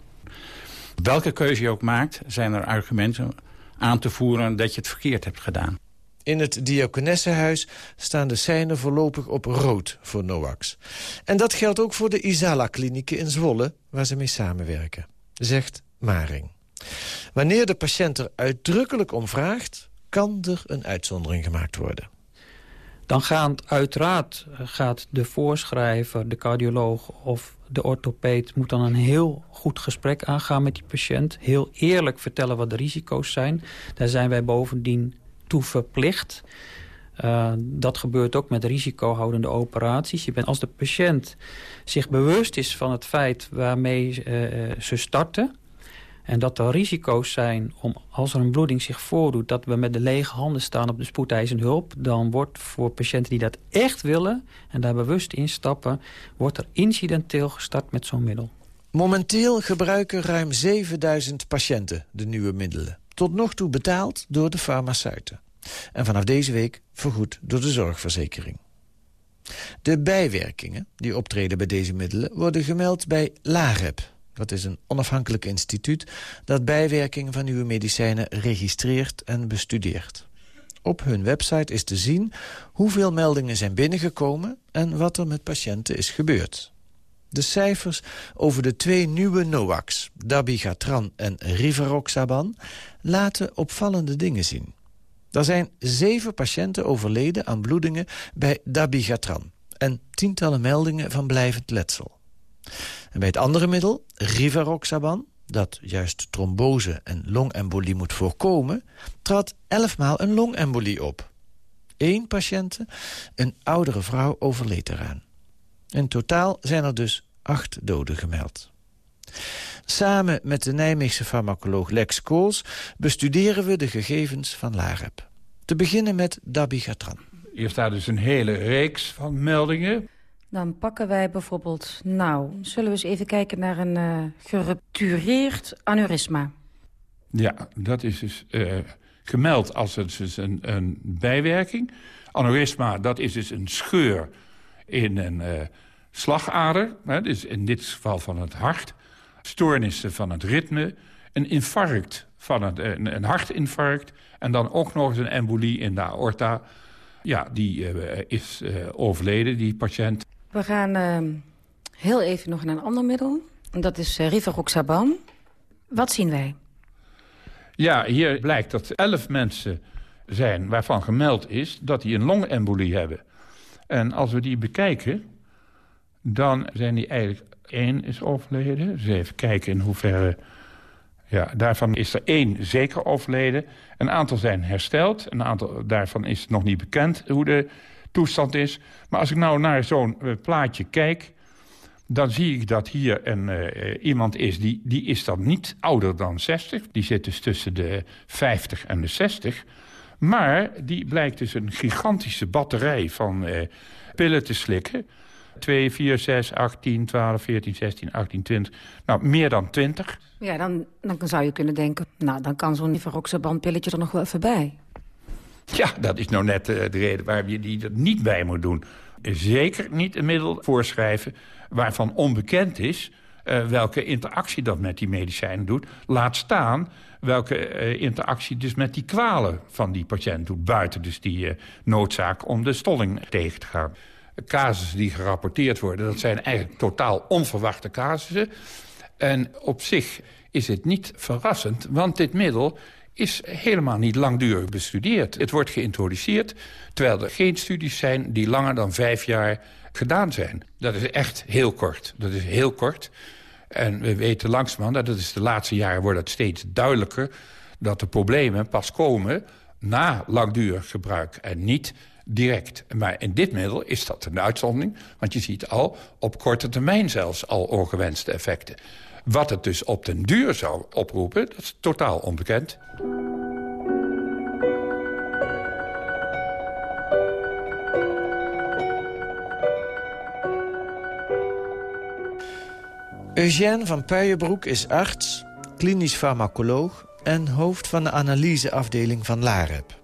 Welke keuze je ook maakt, zijn er argumenten aan te voeren dat je het verkeerd hebt gedaan. In het Diakonessenhuis staan de seinen voorlopig op rood voor NOAX. En dat geldt ook voor de Isala-klinieken in Zwolle, waar ze mee samenwerken, zegt Maring. Wanneer de patiënt er uitdrukkelijk om vraagt, kan er een uitzondering gemaakt worden. Dan gaat uiteraard gaat de voorschrijver, de cardioloog of de orthopeed... moet dan een heel goed gesprek aangaan met die patiënt. Heel eerlijk vertellen wat de risico's zijn. Daar zijn wij bovendien toe verplicht. Uh, dat gebeurt ook met risicohoudende operaties. Je bent, als de patiënt zich bewust is van het feit waarmee uh, ze starten... En dat er risico's zijn om, als er een bloeding zich voordoet... dat we met de lege handen staan op de spoedeisende hulp... dan wordt voor patiënten die dat echt willen en daar bewust in stappen... wordt er incidenteel gestart met zo'n middel. Momenteel gebruiken ruim 7000 patiënten de nieuwe middelen. Tot nog toe betaald door de farmaceuten. En vanaf deze week vergoed door de zorgverzekering. De bijwerkingen die optreden bij deze middelen worden gemeld bij LAREP dat is een onafhankelijk instituut dat bijwerkingen van nieuwe medicijnen registreert en bestudeert. Op hun website is te zien hoeveel meldingen zijn binnengekomen en wat er met patiënten is gebeurd. De cijfers over de twee nieuwe NOACs, dabigatran en rivaroxaban, laten opvallende dingen zien. Er zijn zeven patiënten overleden aan bloedingen bij dabigatran en tientallen meldingen van blijvend letsel. En bij het andere middel, rivaroxaban, dat juist trombose en longembolie moet voorkomen... trad elfmaal een longembolie op. Eén patiënt, een oudere vrouw, overleed eraan. In totaal zijn er dus acht doden gemeld. Samen met de Nijmeegse farmacoloog Lex Kools bestuderen we de gegevens van LAREP. Te beginnen met dabigatran. Hier staat dus een hele reeks van meldingen. Dan pakken wij bijvoorbeeld, nou, zullen we eens even kijken naar een uh, geruptureerd aneurysma. Ja, dat is dus uh, gemeld als dus een, een bijwerking. Aneurysma, dat is dus een scheur in een uh, slagader. Hè, dus in dit geval van het hart. Stoornissen van het ritme. Een infarct, van het, een, een hartinfarct. En dan ook nog eens een embolie in de aorta. Ja, die is overleden, die patiënt. We gaan ehm, heel even nog naar een ander middel. Dat is rivaroxaban. Wat zien wij? Ja, hier blijkt dat elf mensen zijn waarvan gemeld is dat die een longembolie hebben. En als we die bekijken, dan zijn die eigenlijk... één is overleden. Dus even kijken in hoeverre... Ja, daarvan is er één zeker overleden. Een aantal zijn hersteld. Een aantal daarvan is nog niet bekend hoe de toestand is. Maar als ik nou naar zo'n uh, plaatje kijk... dan zie ik dat hier een, uh, iemand is, die, die is dan niet ouder dan 60. Die zit dus tussen de 50 en de 60. Maar die blijkt dus een gigantische batterij van uh, pillen te slikken. 2, 4, 6, 8, 10, 12, 14, 16, 18, 20. Nou, meer dan 20. Ja, dan, dan zou je kunnen denken... nou, dan kan zo'n pilletje er nog wel even bij. Ja, dat is nou net uh, de reden waarom je die er niet bij moet doen. Zeker niet een middel voorschrijven waarvan onbekend is... Uh, welke interactie dat met die medicijnen doet. Laat staan welke uh, interactie dus met die kwalen van die patiënt doet. Buiten dus die noodzaak om de stolling tegen te gaan. Casussen die gerapporteerd worden, dat zijn eigenlijk totaal onverwachte casussen. En op zich is het niet verrassend, want dit middel is helemaal niet langdurig bestudeerd. Het wordt geïntroduceerd, terwijl er geen studies zijn... die langer dan vijf jaar gedaan zijn. Dat is echt heel kort. Dat is heel kort. En we weten langzamerhand, dat is de laatste jaren wordt het steeds duidelijker... dat de problemen pas komen na langdurig gebruik en niet direct. Maar in dit middel is dat een uitzondering. Want je ziet al op korte termijn zelfs al ongewenste effecten. Wat het dus op den duur zou oproepen, dat is totaal onbekend. Eugène van Puijenbroek is arts, klinisch farmacoloog... en hoofd van de analyseafdeling van LAREP.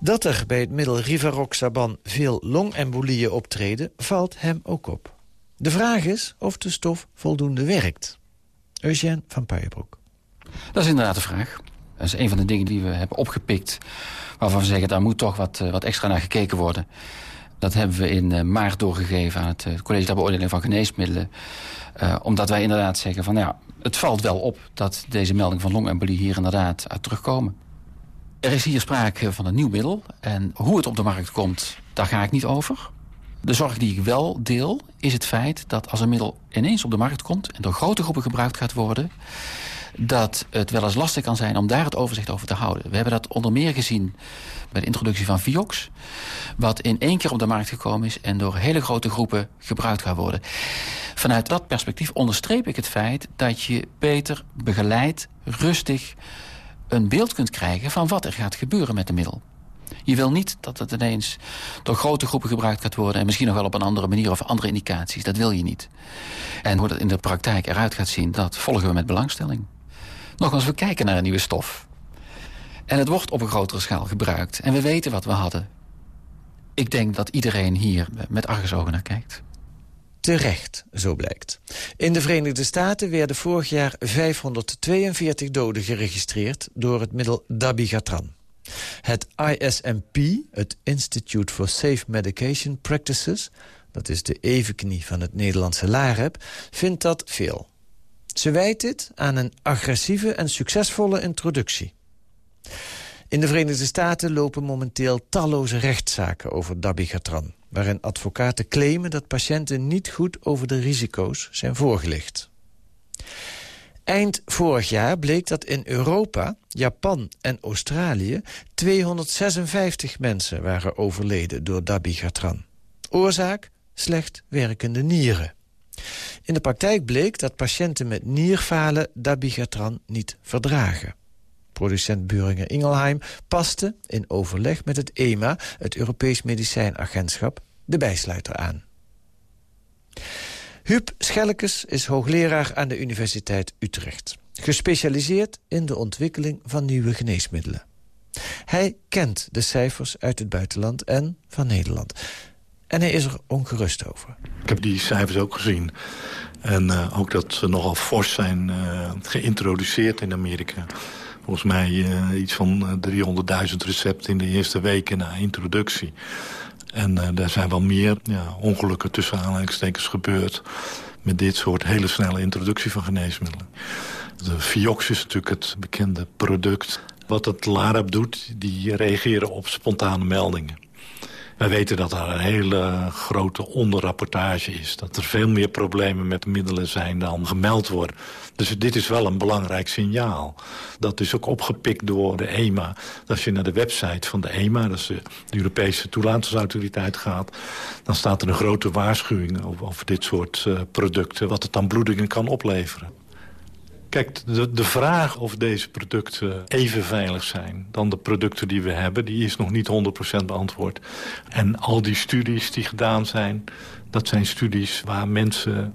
Dat er bij het middel Rivaroxaban veel longembolieën optreden... valt hem ook op. De vraag is of de stof voldoende werkt. Eugène van Puijenbroek. Dat is inderdaad de vraag. Dat is een van de dingen die we hebben opgepikt... waarvan we zeggen, daar moet toch wat, wat extra naar gekeken worden. Dat hebben we in maart doorgegeven aan het College ter Beoordeling van Geneesmiddelen. Omdat wij inderdaad zeggen van ja, het valt wel op dat deze melding van longembolie hier inderdaad uit terugkomen. Er is hier sprake van een nieuw middel en hoe het op de markt komt, daar ga ik niet over. De zorg die ik wel deel is het feit dat als een middel ineens op de markt komt en door grote groepen gebruikt gaat worden, dat het wel eens lastig kan zijn om daar het overzicht over te houden. We hebben dat onder meer gezien bij de introductie van Viox... wat in één keer op de markt gekomen is... en door hele grote groepen gebruikt gaat worden. Vanuit dat perspectief onderstreep ik het feit... dat je beter begeleid, rustig een beeld kunt krijgen... van wat er gaat gebeuren met de middel. Je wil niet dat het ineens door grote groepen gebruikt gaat worden... en misschien nog wel op een andere manier of andere indicaties. Dat wil je niet. En hoe dat in de praktijk eruit gaat zien, dat volgen we met belangstelling. Nogmaals, we kijken naar een nieuwe stof. En het wordt op een grotere schaal gebruikt. En we weten wat we hadden. Ik denk dat iedereen hier met argusogen naar kijkt. Terecht, zo blijkt. In de Verenigde Staten werden vorig jaar 542 doden geregistreerd... door het middel dabigatran. Het ISMP, het Institute for Safe Medication Practices... dat is de evenknie van het Nederlandse LAREP, vindt dat veel. Ze wijt dit aan een agressieve en succesvolle introductie. In de Verenigde Staten lopen momenteel talloze rechtszaken over dabigatran... waarin advocaten claimen dat patiënten niet goed over de risico's zijn voorgelicht. Eind vorig jaar bleek dat in Europa, Japan en Australië... 256 mensen waren overleden door dabigatran. Oorzaak? Slecht werkende nieren. In de praktijk bleek dat patiënten met nierfalen dabigatran niet verdragen. Producent Buringer Ingelheim paste in overleg met het EMA... het Europees Medicijnagentschap, de bijsluiter aan. Huub Schellekes is hoogleraar aan de Universiteit Utrecht. Gespecialiseerd in de ontwikkeling van nieuwe geneesmiddelen. Hij kent de cijfers uit het buitenland en van Nederland. En hij is er ongerust over. Ik heb die cijfers ook gezien. En uh, ook dat ze nogal fors zijn uh, geïntroduceerd in Amerika. Volgens mij uh, iets van 300.000 recepten in de eerste weken na introductie. En daar zijn wel meer ja, ongelukken tussen aanhalingstekens gebeurd... met dit soort hele snelle introductie van geneesmiddelen. De Vioxx is natuurlijk het bekende product. Wat het LARAP doet, die reageren op spontane meldingen. Wij weten dat er een hele grote onderrapportage is. Dat er veel meer problemen met middelen zijn dan gemeld worden. Dus dit is wel een belangrijk signaal. Dat is ook opgepikt door de EMA. Als je naar de website van de EMA, dat is de Europese toelatingsautoriteit gaat... dan staat er een grote waarschuwing over, over dit soort uh, producten... wat het aan bloedingen kan opleveren. Kijk, de, de vraag of deze producten even veilig zijn dan de producten die we hebben... die is nog niet 100% beantwoord. En al die studies die gedaan zijn, dat zijn studies waar mensen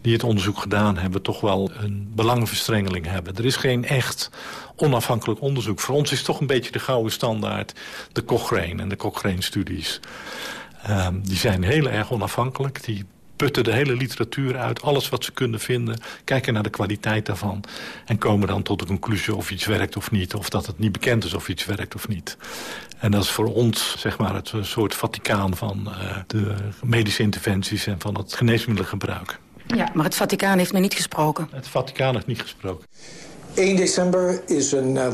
die het onderzoek gedaan hebben... toch wel een belangenverstrengeling hebben. Er is geen echt onafhankelijk onderzoek. Voor ons is toch een beetje de gouden standaard de Cochrane en de Cochrane-studies. Um, die zijn heel erg onafhankelijk. Die putten de hele literatuur uit, alles wat ze kunnen vinden... kijken naar de kwaliteit daarvan... en komen dan tot de conclusie of iets werkt of niet... of dat het niet bekend is of iets werkt of niet. En dat is voor ons zeg maar, het soort Vaticaan van uh, de medische interventies... en van het geneesmiddelengebruik. Ja, maar het Vaticaan heeft nog niet gesproken. Het Vaticaan heeft niet gesproken. 1 december is een... Uh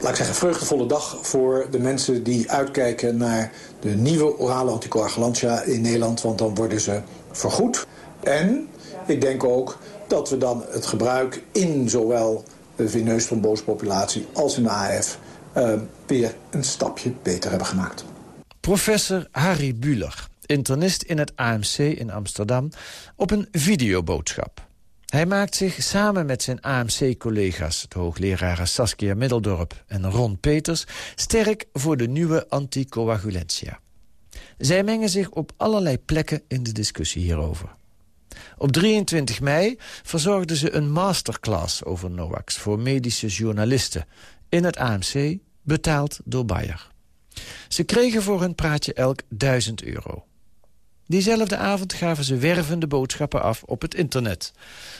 laat ik zeggen, vreugdevolle dag voor de mensen die uitkijken naar de nieuwe orale anticoagulantia in Nederland. Want dan worden ze vergoed. En ik denk ook dat we dan het gebruik in zowel de veneus trombosepopulatie als in de AF uh, weer een stapje beter hebben gemaakt. Professor Harry Buller, internist in het AMC in Amsterdam, op een videoboodschap. Hij maakt zich samen met zijn AMC-collega's... de hoogleraren Saskia Middeldorp en Ron Peters... sterk voor de nieuwe anticoagulentia. Zij mengen zich op allerlei plekken in de discussie hierover. Op 23 mei verzorgden ze een masterclass over NOAX... voor medische journalisten in het AMC, betaald door Bayer. Ze kregen voor hun praatje elk 1000 euro. Diezelfde avond gaven ze wervende boodschappen af op het internet.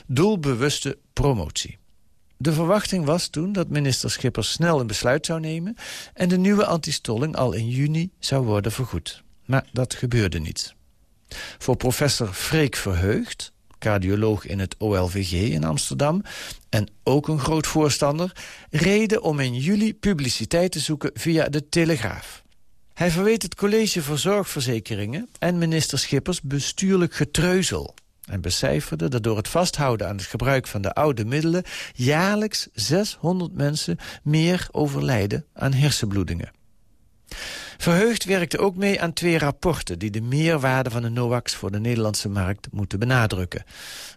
Doelbewuste promotie. De verwachting was toen dat minister Schippers snel een besluit zou nemen... en de nieuwe antistolling al in juni zou worden vergoed. Maar dat gebeurde niet. Voor professor Freek Verheugd, cardioloog in het OLVG in Amsterdam... en ook een groot voorstander, reden om in juli publiciteit te zoeken via de Telegraaf. Hij verweet het College voor Zorgverzekeringen en minister Schippers bestuurlijk getreuzel en becijferde dat door het vasthouden aan het gebruik van de oude middelen... jaarlijks 600 mensen meer overlijden aan hersenbloedingen. Verheugd werkte ook mee aan twee rapporten... die de meerwaarde van de NOAX voor de Nederlandse markt moeten benadrukken.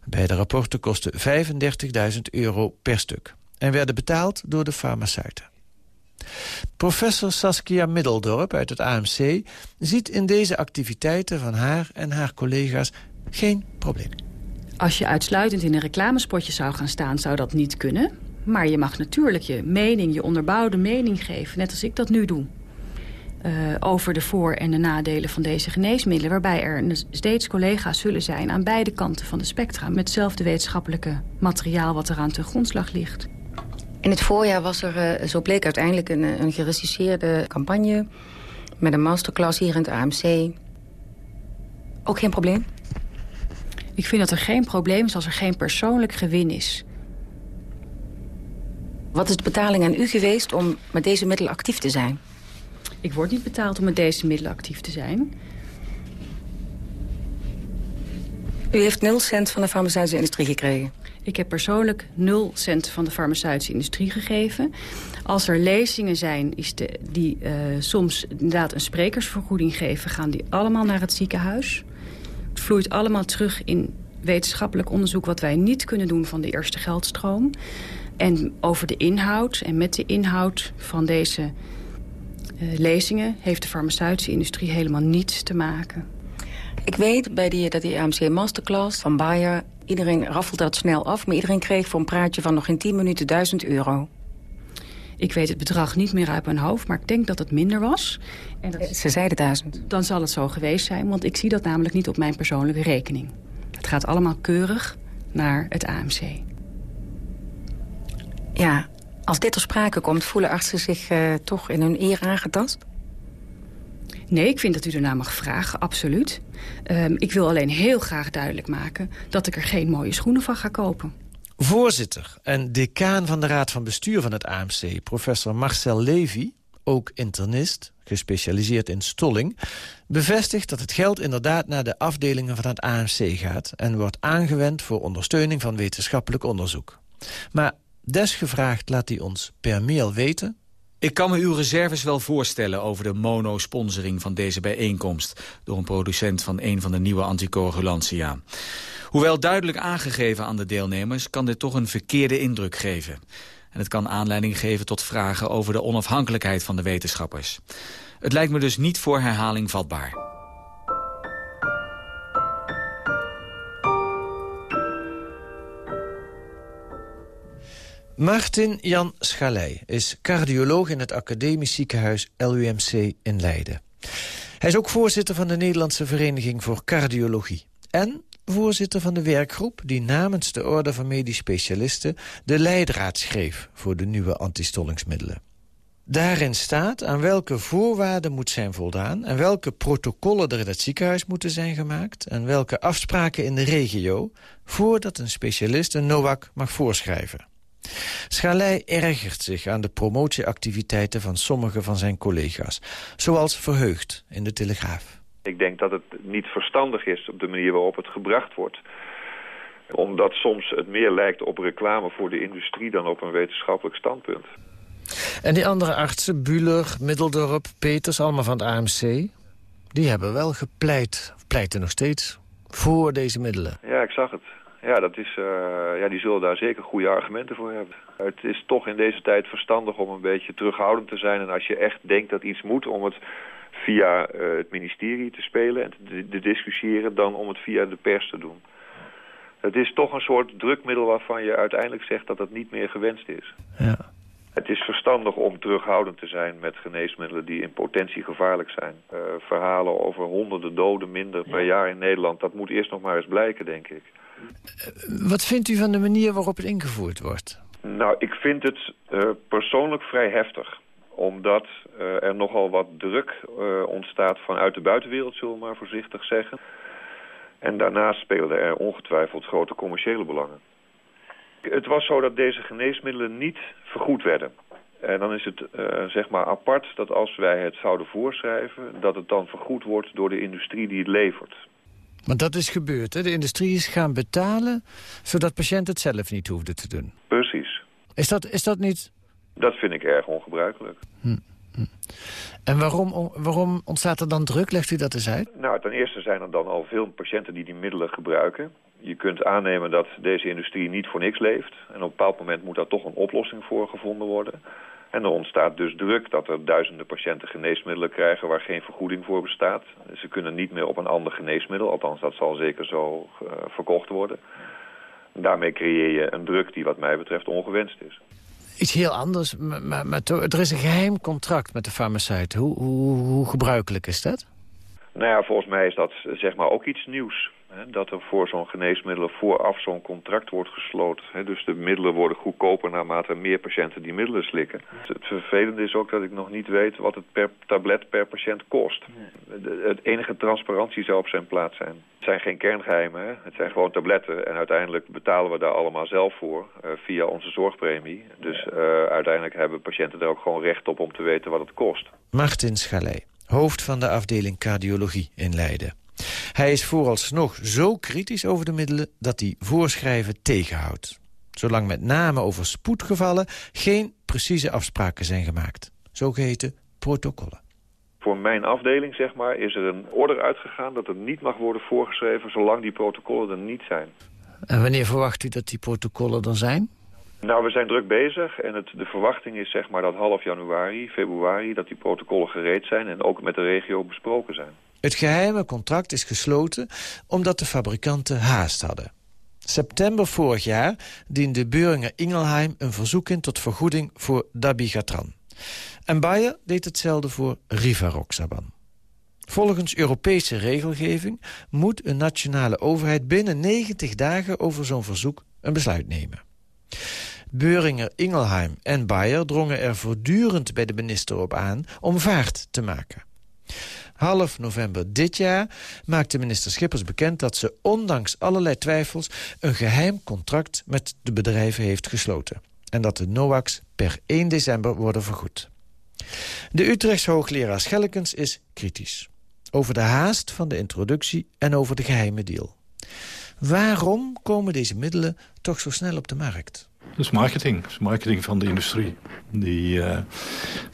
Beide rapporten kosten 35.000 euro per stuk... en werden betaald door de farmaceuten. Professor Saskia Middeldorp uit het AMC ziet in deze activiteiten van haar en haar collega's geen probleem. Als je uitsluitend in een reclamespotje zou gaan staan, zou dat niet kunnen. Maar je mag natuurlijk je mening, je onderbouwde mening geven, net als ik dat nu doe. Uh, over de voor- en de nadelen van deze geneesmiddelen... waarbij er steeds collega's zullen zijn aan beide kanten van de spectra... met hetzelfde wetenschappelijke materiaal wat eraan ten grondslag ligt. In het voorjaar was er, uh, zo bleek uiteindelijk, een, een geregisseerde campagne... met een masterclass hier in het AMC. Ook geen probleem? Ik vind dat er geen probleem is als er geen persoonlijk gewin is. Wat is de betaling aan u geweest om met deze middelen actief te zijn? Ik word niet betaald om met deze middelen actief te zijn. U heeft 0 cent van de farmaceutische industrie gekregen? Ik heb persoonlijk 0 cent van de farmaceutische industrie gegeven. Als er lezingen zijn is de, die uh, soms inderdaad een sprekersvergoeding geven... gaan die allemaal naar het ziekenhuis. Het vloeit allemaal terug in wetenschappelijk onderzoek... wat wij niet kunnen doen van de eerste geldstroom. En over de inhoud en met de inhoud van deze uh, lezingen... heeft de farmaceutische industrie helemaal niets te maken. Ik weet bij die, dat die AMC Masterclass van Bayer... iedereen raffelde dat snel af, maar iedereen kreeg voor een praatje van nog geen 10 minuten 1000 euro. Ik weet het bedrag niet meer uit mijn hoofd, maar ik denk dat het minder was. En dat, Ze zeiden duizend. Dan zal het zo geweest zijn, want ik zie dat namelijk niet op mijn persoonlijke rekening. Het gaat allemaal keurig naar het AMC. Ja, als dit ter sprake komt, voelen artsen zich uh, toch in hun eer aangetast? Nee, ik vind dat u ernaar mag vragen, absoluut. Um, ik wil alleen heel graag duidelijk maken dat ik er geen mooie schoenen van ga kopen. Voorzitter en decaan van de Raad van Bestuur van het AMC, professor Marcel Levy, ook internist, gespecialiseerd in stolling, bevestigt dat het geld inderdaad naar de afdelingen van het AMC gaat en wordt aangewend voor ondersteuning van wetenschappelijk onderzoek. Maar desgevraagd laat hij ons per mail weten ik kan me uw reserves wel voorstellen over de monosponsoring van deze bijeenkomst... door een producent van een van de nieuwe anticoagulantia. Hoewel duidelijk aangegeven aan de deelnemers... kan dit toch een verkeerde indruk geven. En het kan aanleiding geven tot vragen over de onafhankelijkheid van de wetenschappers. Het lijkt me dus niet voor herhaling vatbaar. Martin Jan Schalei is cardioloog in het academisch ziekenhuis LUMC in Leiden. Hij is ook voorzitter van de Nederlandse Vereniging voor Cardiologie. En voorzitter van de werkgroep die namens de Orde van Medisch Specialisten... de leidraad schreef voor de nieuwe antistollingsmiddelen. Daarin staat aan welke voorwaarden moet zijn voldaan... en welke protocollen er in het ziekenhuis moeten zijn gemaakt... en welke afspraken in de regio... voordat een specialist een NOAC mag voorschrijven. Schalei ergert zich aan de promotieactiviteiten van sommige van zijn collega's. Zoals Verheugd in de Telegraaf. Ik denk dat het niet verstandig is op de manier waarop het gebracht wordt. Omdat soms het meer lijkt op reclame voor de industrie dan op een wetenschappelijk standpunt. En die andere artsen, Buller, Middeldorp, Peters, allemaal van het AMC... die hebben wel gepleit, of pleiten nog steeds, voor deze middelen. Ja, ik zag het. Ja, dat is, uh, ja, die zullen daar zeker goede argumenten voor hebben. Het is toch in deze tijd verstandig om een beetje terughoudend te zijn. En als je echt denkt dat iets moet, om het via uh, het ministerie te spelen en te, te, discussiëren... dan om het via de pers te doen. Het is toch een soort drukmiddel waarvan je uiteindelijk zegt dat het niet meer gewenst is. Ja. Het is verstandig om terughoudend te zijn met geneesmiddelen die in potentie gevaarlijk zijn. Uh, verhalen over honderden doden minder per jaar in Nederland, dat moet eerst nog maar eens blijken, denk ik. Wat vindt u van de manier waarop het ingevoerd wordt? Nou, ik vind het uh, persoonlijk vrij heftig. Omdat uh, er nogal wat druk ontstaat vanuit de buitenwereld, zullen we maar voorzichtig zeggen. En daarnaast spelen er ongetwijfeld grote commerciële belangen. Het was zo dat deze geneesmiddelen niet vergoed werden. En dan is het zeg maar apart dat als wij het zouden voorschrijven... dat het dan vergoed wordt door de industrie die het levert. Want dat is gebeurd, hè? De industrie is gaan betalen... zodat patiënten het zelf niet hoefden te doen. Precies. Is dat, is dat niet... Dat vind ik erg ongebruikelijk. Hm. Hm. En waarom, waarom ontstaat er dan druk? Legt u dat eens uit? Nou, ten eerste zijn er dan al veel patiënten die die middelen gebruiken. Je kunt aannemen dat deze industrie niet voor niks leeft. En op een bepaald moment moet daar toch een oplossing voor gevonden worden. En er ontstaat dus druk dat er duizenden patiënten geneesmiddelen krijgen waar geen vergoeding voor bestaat. Ze kunnen niet meer op een ander geneesmiddel, althans dat zal zeker zo uh, verkocht worden. Daarmee creëer je een druk die wat mij betreft ongewenst is. Iets heel anders, maar, maar, maar er is een geheim contract met de farmaceut. Hoe, hoe, hoe gebruikelijk is dat? Nou ja, volgens mij is dat zeg maar ook iets nieuws. Hè, dat er voor zo'n geneesmiddelen vooraf zo'n contract wordt gesloten. Hè, dus de middelen worden goedkoper naarmate meer patiënten die middelen slikken. Het vervelende is ook dat ik nog niet weet wat het per tablet per patiënt kost. Het enige transparantie zou op zijn plaats zijn. Het zijn geen kerngeheimen, hè. het zijn gewoon tabletten. En uiteindelijk betalen we daar allemaal zelf voor uh, via onze zorgpremie. Dus uh, uiteindelijk hebben patiënten er ook gewoon recht op om te weten wat het kost. Martin Schalei, hoofd van de afdeling cardiologie in Leiden. Hij is vooralsnog zo kritisch over de middelen dat hij voorschrijven tegenhoudt. Zolang met name over spoedgevallen geen precieze afspraken zijn gemaakt. Zogeheten protocollen. Voor mijn afdeling zeg maar, is er een order uitgegaan dat er niet mag worden voorgeschreven... zolang die protocollen er niet zijn. En wanneer verwacht u dat die protocollen er zijn? Nou, we zijn druk bezig en het, de verwachting is zeg maar dat half januari, februari... dat die protocollen gereed zijn en ook met de regio besproken zijn. Het geheime contract is gesloten omdat de fabrikanten haast hadden. September vorig jaar diende Beuringer Ingelheim een verzoek in tot vergoeding voor dabigatran. En Bayer deed hetzelfde voor Rivaroxaban. Volgens Europese regelgeving moet een nationale overheid binnen 90 dagen over zo'n verzoek een besluit nemen. Beuringer, Ingelheim en Bayer drongen er voortdurend bij de minister op aan om vaart te maken. Half november dit jaar maakte minister Schippers bekend dat ze ondanks allerlei twijfels een geheim contract met de bedrijven heeft gesloten. En dat de NOAX per 1 december worden vergoed. De Utrechtse hoogleraar Schellekens is kritisch. Over de haast van de introductie en over de geheime deal. Waarom komen deze middelen toch zo snel op de markt? Dat is marketing. Dat is marketing van de industrie. Die, uh,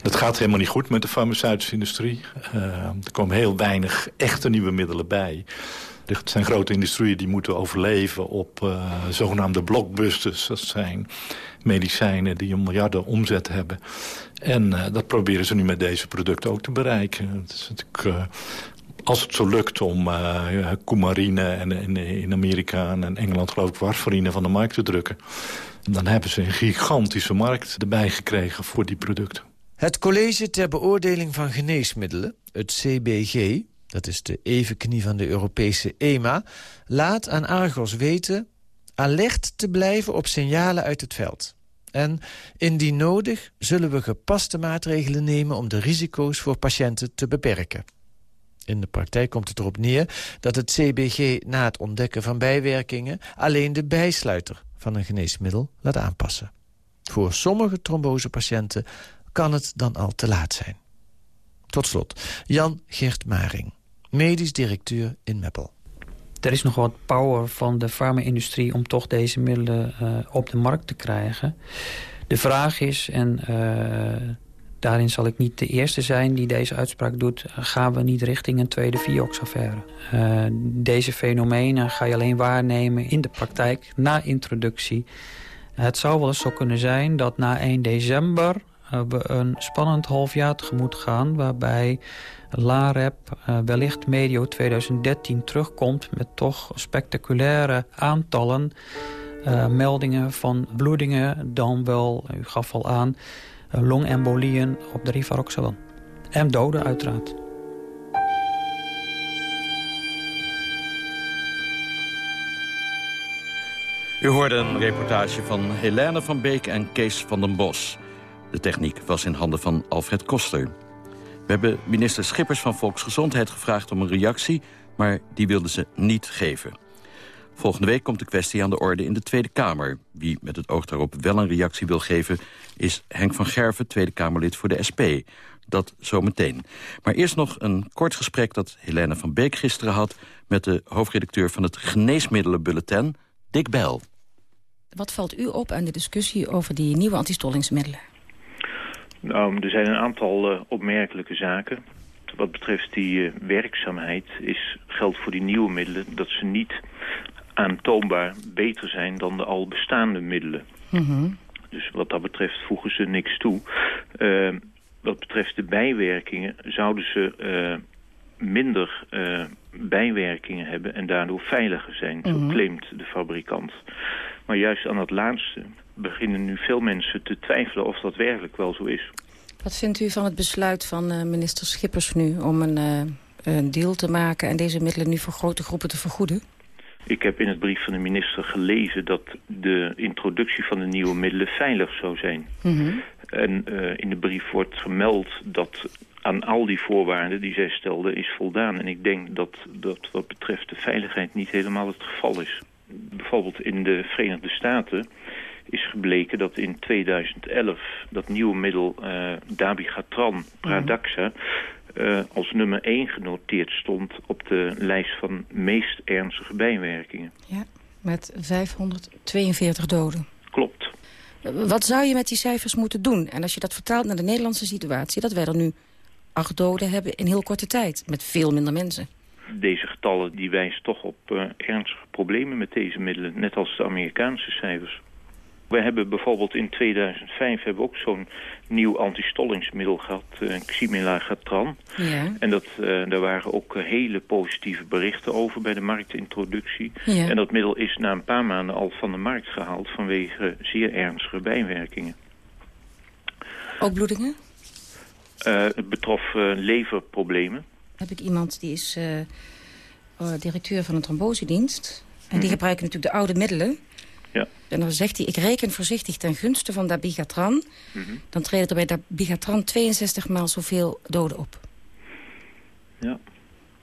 dat gaat helemaal niet goed met de farmaceutische industrie. Uh, er komen heel weinig echte nieuwe middelen bij. Het zijn grote industrieën die moeten overleven op uh, zogenaamde blockbusters. Dat zijn medicijnen die een miljarden omzet hebben. En dat proberen ze nu met deze producten ook te bereiken. Het is natuurlijk als het zo lukt om uh, en, in, in Amerika en Engeland geloof ik warfarine van de markt te drukken... dan hebben ze een gigantische markt erbij gekregen voor die producten. Het College ter Beoordeling van Geneesmiddelen, het CBG... dat is de evenknie van de Europese EMA... laat aan Argos weten alert te blijven op signalen uit het veld. En indien nodig zullen we gepaste maatregelen nemen... om de risico's voor patiënten te beperken. In de praktijk komt het erop neer dat het CBG na het ontdekken van bijwerkingen... alleen de bijsluiter van een geneesmiddel laat aanpassen. Voor sommige trombosepatiënten kan het dan al te laat zijn. Tot slot, Jan Gert Maring, medisch directeur in Meppel. Er is nog wat power van de farma-industrie om toch deze middelen uh, op de markt te krijgen. De vraag is, en uh, Daarin zal ik niet de eerste zijn die deze uitspraak doet. Gaan we niet richting een tweede Vioxx-affaire? Uh, deze fenomenen ga je alleen waarnemen in de praktijk na introductie. Het zou wel eens zo kunnen zijn dat na 1 december uh, we een spannend half jaar tegemoet gaan... waarbij LAREP uh, wellicht medio 2013 terugkomt... met toch spectaculaire aantallen meldingen van bloedingen... dan wel, u gaf al aan longembolieën op de rivaroxaban. En doden uiteraard. U hoorde een reportage van Helene van Beek en Kees van den Bos. De techniek was in handen van Alfred Koster. We hebben minister Schippers van Volksgezondheid gevraagd om een reactie... maar die wilde ze niet geven. Volgende week komt de kwestie aan de orde in de Tweede Kamer. Wie met het oog daarop wel een reactie wil geven... is Henk van Gerven, Tweede Kamerlid voor de SP. Dat zometeen. Maar eerst nog een kort gesprek dat Helene van Beek gisteren had... met de hoofdredacteur van het Geneesmiddelenbulletin, Dick Bel. Wat valt u op aan de discussie over die nieuwe antistollingsmiddelen? Nou, er zijn een aantal uh, opmerkelijke zaken. Wat betreft die uh, werkzaamheid is, geldt voor die nieuwe middelen... dat ze niet aantoonbaar beter zijn dan de al bestaande middelen. Mhm. Dus wat dat betreft voegen ze niks toe. Uh, wat betreft de bijwerkingen zouden ze uh, minder uh, bijwerkingen hebben en daardoor veiliger zijn. Mm Zo claimt de fabrikant. Maar juist aan het laatste beginnen nu veel mensen te twijfelen of dat werkelijk wel zo is. Wat vindt u van het besluit van minister Schippers nu om een, een deal te maken... en deze middelen nu voor grote groepen te vergoeden? Ik heb in het brief van de minister gelezen dat de introductie van de nieuwe middelen veilig zou zijn. Mm -hmm. En uh, in de brief wordt gemeld dat aan al die voorwaarden die zij stelde is voldaan. En ik denk dat dat wat betreft de veiligheid niet helemaal het geval is. Bijvoorbeeld in de Verenigde Staten is gebleken dat in 2011 dat nieuwe middel uh, dabigatran, Pradaxa... Mm -hmm uh, als nummer 1 genoteerd stond op de lijst van meest ernstige bijwerkingen. Ja, met 542 doden. Klopt. Wat zou je met die cijfers moeten doen? En als je dat vertaalt naar de Nederlandse situatie... dat wij er nu acht doden hebben in heel korte tijd, met veel minder mensen. Deze getallen die wijzen toch op uh, ernstige problemen met deze middelen, net als de Amerikaanse cijfers. We hebben bijvoorbeeld in 2005 hebben we ook zo'n nieuw antistollingsmiddel gehad, uh, Ximilagatran. Ja. En dat, uh, daar waren ook uh, hele positieve berichten over bij de marktintroductie. Ja. En dat middel is na een paar maanden al van de markt gehaald vanwege zeer ernstige bijwerkingen. Ook bloedingen? het betrof leverproblemen. Heb ik iemand die is directeur van een trombosedienst. En die -hmm. gebruiken natuurlijk de oude middelen. Ja. En dan zegt hij, ik reken voorzichtig ten gunste van dabigatran. Mm -hmm. Dan treden er bij dabigatran 62 maal zoveel doden op. Ja,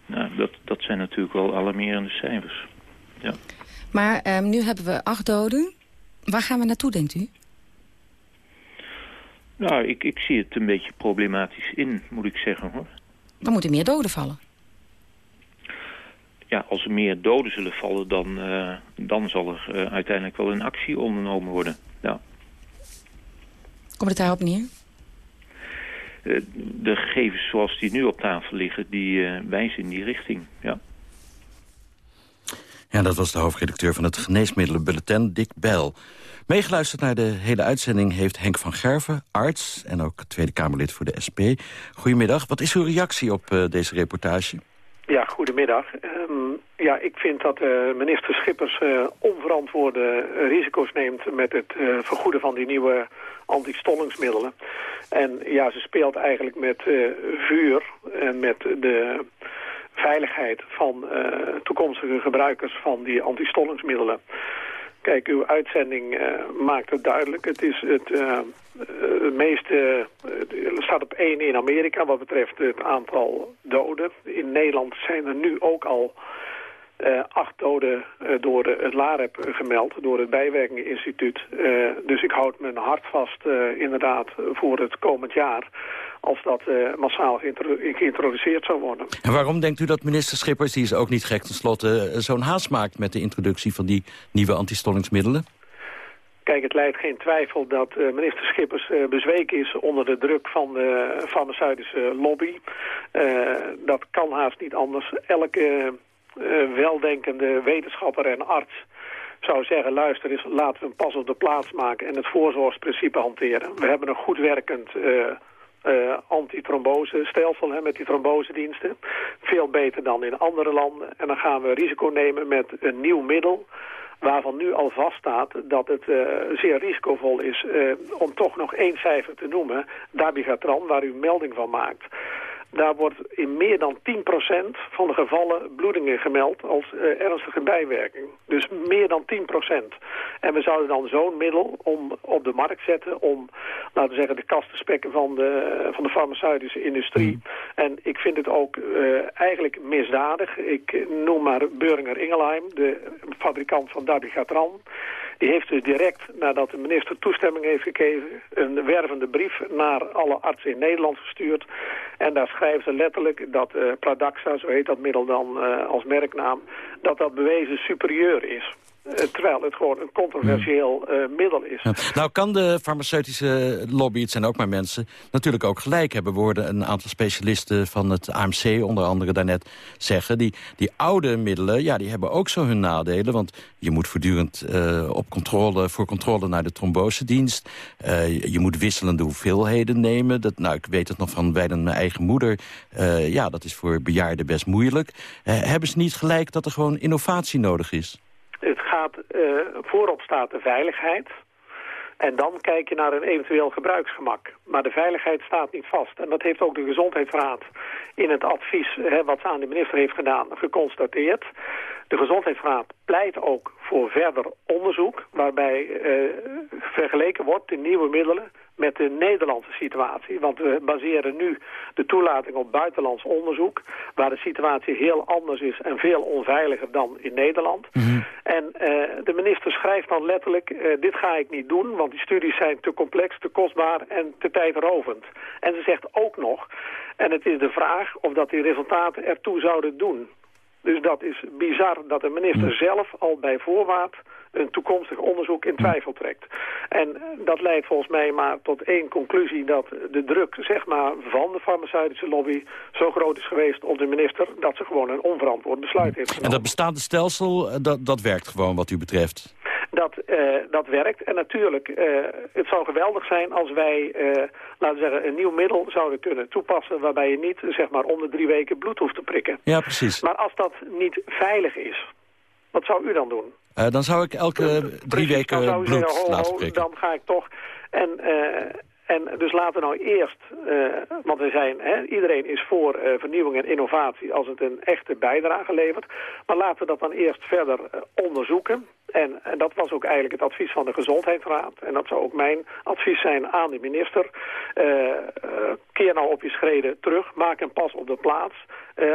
nou, dat, dat zijn natuurlijk wel alarmerende cijfers. Ja. Maar um, nu hebben we acht doden. Waar gaan we naartoe, denkt u? Nou, ik, ik zie het een beetje problematisch in, moet ik zeggen, hoor. Dan moeten meer doden vallen. Ja, als er meer doden zullen vallen, dan, uh, dan zal er uh, uiteindelijk wel een actie ondernomen worden. Ja. Komt het daarop neer? Uh, de gegevens zoals die nu op tafel liggen, die wijzen in die richting, ja. Ja, dat was de hoofdredacteur van het Geneesmiddelenbulletin, Dick Bel. Meegeluisterd naar de hele uitzending heeft Henk van Gerven, arts... en ook Tweede Kamerlid voor de SP. Goedemiddag. Wat is uw reactie op uh, deze reportage? Ja, goedemiddag. Um, ja, ik vind dat uh, minister Schippers uh, onverantwoorde risico's neemt... met het vergoeden van die nieuwe antistollingsmiddelen. En ja, ze speelt eigenlijk met vuur en met de veiligheid van toekomstige gebruikers van die antistollingsmiddelen. Kijk, uw uitzending uh, maakt het duidelijk. Het is het, uh, het meeste, staat op één in Amerika wat betreft het aantal doden. In Nederland zijn er nu ook al uh, acht doden uh, door het LAREP gemeld, door het Bijwerkingeninstituut. Uh, dus ik houd mijn hart vast inderdaad voor het komend jaar als dat massaal geïntroduceerd zou worden. En waarom denkt u dat minister Schippers, die is ook niet gek tenslotte, zo'n haast maakt met de introductie van die nieuwe antistollingsmiddelen? Kijk, het leidt geen twijfel dat uh, minister Schippers uh, bezweken is onder de druk van de farmaceutische lobby. Uh, dat kan haast niet anders. Elke weldenkende wetenschapper en arts zou zeggen... luister eens, laten we een pas op de plaats maken... en het voorzorgsprincipe hanteren. We hebben een goed werkend uh, uh, antitrombose-stelsel hè, met die trombosediensten. Veel beter dan in andere landen. En dan gaan we risico nemen met een nieuw middel waarvan nu al vaststaat dat het zeer risicovol is... Om toch nog één cijfer te noemen, dabigatran, waar u melding van maakt... Daar wordt in meer dan 10% van de gevallen bloedingen gemeld als uh, ernstige bijwerking. Dus meer dan 10%. En we zouden dan zo'n middel om op de markt zetten om, laten we zeggen, de kast te spekken van de, van de farmaceutische industrie. Mm. En ik vind het ook uh, eigenlijk misdadig. Ik noem maar Beuringer Ingelheim, de fabrikant van Dabigatran. Die heeft dus direct, nadat de minister toestemming heeft gegeven... een wervende brief naar alle artsen in Nederland gestuurd. En daar schrijven ze letterlijk dat uh, Pradaxa, zo heet dat middel dan uh, als merknaam... dat dat bewezen superieur is. Uh, terwijl het gewoon een controversieel uh, middel is. Ja. Nou kan de farmaceutische lobby, het zijn ook maar mensen... natuurlijk ook gelijk hebben. We hoorden een aantal specialisten van het AMC onder andere daarnet zeggen... die, die oude middelen, ja, die hebben ook zo hun nadelen. Want je moet voortdurend uh, op controle, voor controle naar de trombosedienst. je moet wisselende hoeveelheden nemen. Dat, nou, ik weet het nog van wijlen mijn eigen moeder. ja, dat is voor bejaarden best moeilijk. hebben ze niet gelijk dat er gewoon innovatie nodig is? Het gaat, uh, voorop staat de veiligheid. En dan kijk je naar een eventueel gebruiksgemak. Maar de veiligheid staat niet vast. En dat heeft ook de Gezondheidsraad in het advies hè, wat ze aan de minister heeft gedaan geconstateerd. De Gezondheidsraad pleit ook voor verder onderzoek... waarbij uh, vergeleken wordt de nieuwe middelen met de Nederlandse situatie. Want we baseren nu de toelating op buitenlands onderzoek... waar de situatie heel anders is en veel onveiliger dan in Nederland. Mhm. Mm -hmm. En uh, de minister schrijft dan letterlijk... Uh, dit ga ik niet doen, want die studies zijn te complex, te kostbaar en te tijdrovend. En ze zegt ook nog... en het is de vraag of dat die resultaten ertoe zouden doen... Dus dat is bizar dat de minister zelf al bij voorbaat een toekomstig onderzoek in twijfel trekt. En dat leidt volgens mij maar tot één conclusie... dat de druk zeg maar, van de farmaceutische lobby zo groot is geweest op de minister... dat ze gewoon een onverantwoord besluit heeft genomen. En dat bestaande stelsel, dat, dat werkt gewoon wat u betreft? dat, dat werkt. En natuurlijk, het zou geweldig zijn als wij, laten we zeggen, een nieuw middel zouden kunnen toepassen... waarbij je niet, zeg maar, om de drie weken bloed hoeft te prikken. Ja, precies. Maar als dat niet veilig is, wat zou u dan doen? Dan zou ik elke drie weken bloed laten prikken. Dan ga ik toch... En, en dus laten we nou eerst, uh, want we zijn, hè, iedereen is voor uh, vernieuwing en innovatie als het een echte bijdrage levert. Maar laten we dat dan eerst verder uh, onderzoeken. En, en, dat was ook eigenlijk het advies van de Gezondheidsraad. En dat zou ook mijn advies zijn aan de minister. keer nou op je schreden terug, maak een pas op de plaats.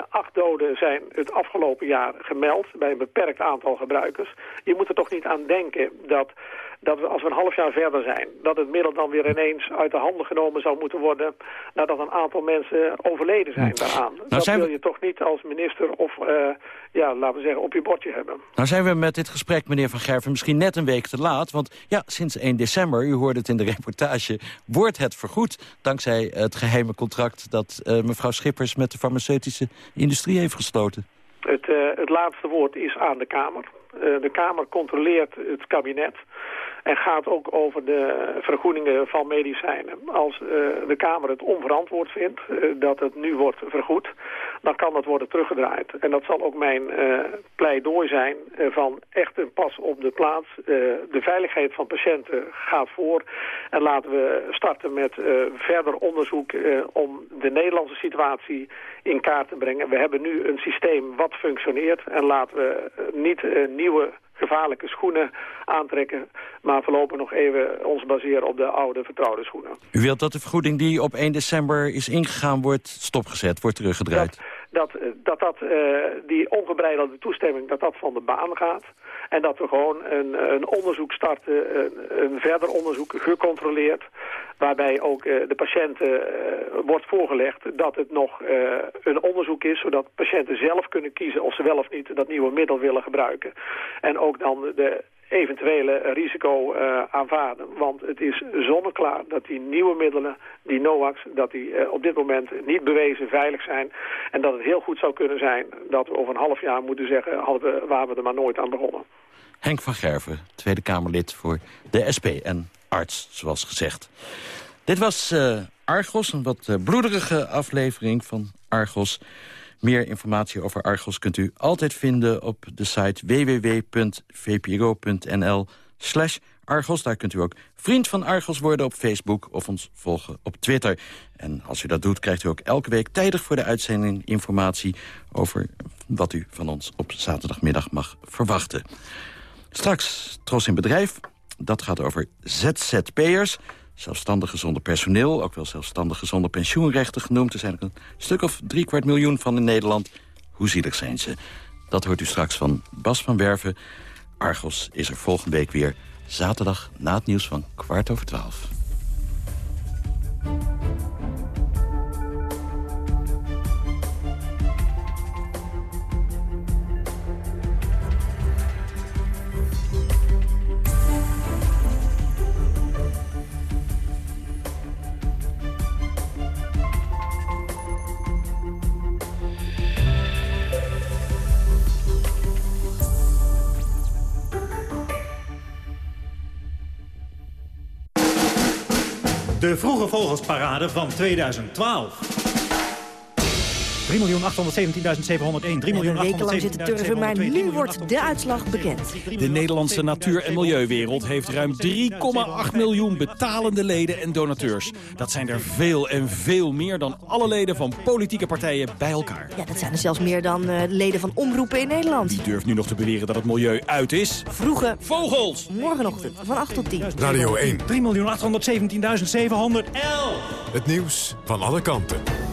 acht doden zijn het afgelopen jaar gemeld bij een beperkt aantal gebruikers. Je moet er toch niet aan denken dat dat we als we een half jaar verder zijn... dat het middel dan weer ineens uit de handen genomen zou moeten worden... nadat een aantal mensen overleden zijn daaraan. Nou, dat wil je toch niet als minister of, uh, ja, laten we zeggen, op je bordje hebben. Nou zijn we met dit gesprek, meneer Van Gerven, misschien net een week te laat. Want ja, sinds 1 december, u hoorde het in de reportage... wordt het vergoed dankzij het geheime contract... dat uh, mevrouw Schippers met de farmaceutische industrie heeft gesloten. Het, uh, het laatste woord is aan de Kamer. de Kamer controleert het kabinet en gaat ook over de vergoedingen van medicijnen. Als uh, de Kamer het onverantwoord vindt uh, dat het nu wordt vergoed, dan kan dat worden teruggedraaid. En dat zal ook mijn uh, pleidooi zijn van echt een pas op de plaats. de veiligheid van patiënten gaat voor. En laten we starten met verder onderzoek om de Nederlandse situatie in kaart te brengen. We hebben nu een systeem wat functioneert en laten we niet nieuwe gevaarlijke schoenen aantrekken. Maar voorlopig nog even ons baseren op de oude vertrouwde schoenen. U wilt dat de vergoeding die op 1 december is ingegaan wordt stopgezet, wordt teruggedraaid? Dat, dat, dat uh, die ongebreidelde toestemming dat dat van de baan gaat. En dat we gewoon een, een onderzoek starten, een, een verder onderzoek gecontroleerd waarbij ook uh, de patiënten wordt voorgelegd dat het nog een onderzoek is, zodat patiënten zelf kunnen kiezen of ze wel of niet dat nieuwe middel willen gebruiken. En ook dan de eventuele risico aanvaarden. Want het is zonneklaar dat die nieuwe middelen, die NOAX, dat die op dit moment niet bewezen veilig zijn. En dat het heel goed zou kunnen zijn dat we over een half jaar moeten zeggen, hadden we, waren we er maar nooit aan begonnen. Henk van Gerven, Tweede Kamerlid voor de SP en arts, zoals gezegd. Dit was uh, Argos, een wat uh, bloederige aflevering van Argos. Meer informatie over Argos kunt u altijd vinden op de site www.vpro.nl Argos. Daar kunt u ook vriend van Argos worden op Facebook of ons volgen op Twitter. En als u dat doet, krijgt u ook elke week tijdig voor de uitzending informatie... over wat u van ons op zaterdagmiddag mag verwachten. Straks Tros in Bedrijf. Dat gaat over ZZP'ers. Zelfstandigen zonder personeel, ook wel zelfstandigen zonder pensioenrechten genoemd. Er zijn er een stuk of driekwart miljoen van in Nederland. Hoe zielig zijn ze? Dat hoort u straks van Bas van Werven. Argos is er volgende week weer. Zaterdag na het nieuws van kwart over twaalf. De Vroege Vogelsparade van 2012. 3.817.701. 3.817.701. Een week lang zitten turven, maar nu wordt de uitslag bekend. De Nederlandse natuur- en milieuwereld heeft ruim 3,8 miljoen betalende leden en donateurs. Dat zijn er veel en veel meer dan alle leden van politieke partijen bij elkaar. Ja, dat zijn er zelfs meer dan uh, leden van omroepen in Nederland. Wie durft nu nog te beweren dat het milieu uit is? Vroege vogels. Morgenochtend van 8 tot 10. Radio 1. 3.817.711. Het nieuws van alle kanten.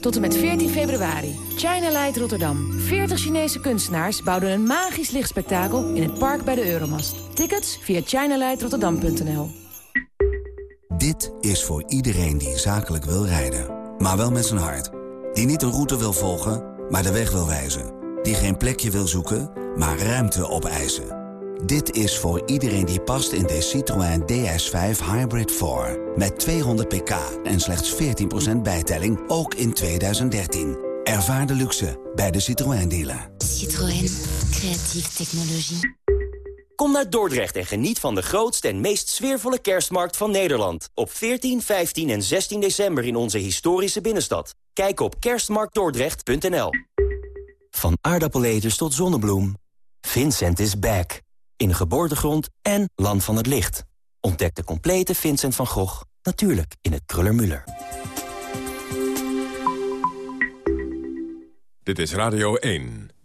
Tot en met 14 februari. China Light Rotterdam. 40 Chinese kunstenaars bouwden een magisch lichtspektakel in het park bij de Euromast. Tickets via chinalightrotterdam.nl Dit is voor iedereen die zakelijk wil rijden. Maar wel met zijn hart. Die niet een route wil volgen, maar de weg wil wijzen. Die geen plekje wil zoeken, maar ruimte opeisen. Dit is voor iedereen die past in de Citroën DS5 Hybrid 4. Met 200 pk en slechts 14% bijtelling, ook in 2013. Ervaar de luxe bij de Citroën dealer. Citroën, creatieve technologie. Kom naar Dordrecht en geniet van de grootste en meest sfeervolle kerstmarkt van Nederland. Op 14, 15 en 16 december in onze historische binnenstad. Kijk op kerstmarktdordrecht.nl Van aardappeleters tot zonnebloem. Vincent is back. In geboortegrond en land van het licht. Ontdek de complete Vincent van Gogh, natuurlijk in het Kruller-Müller. Dit is Radio 1.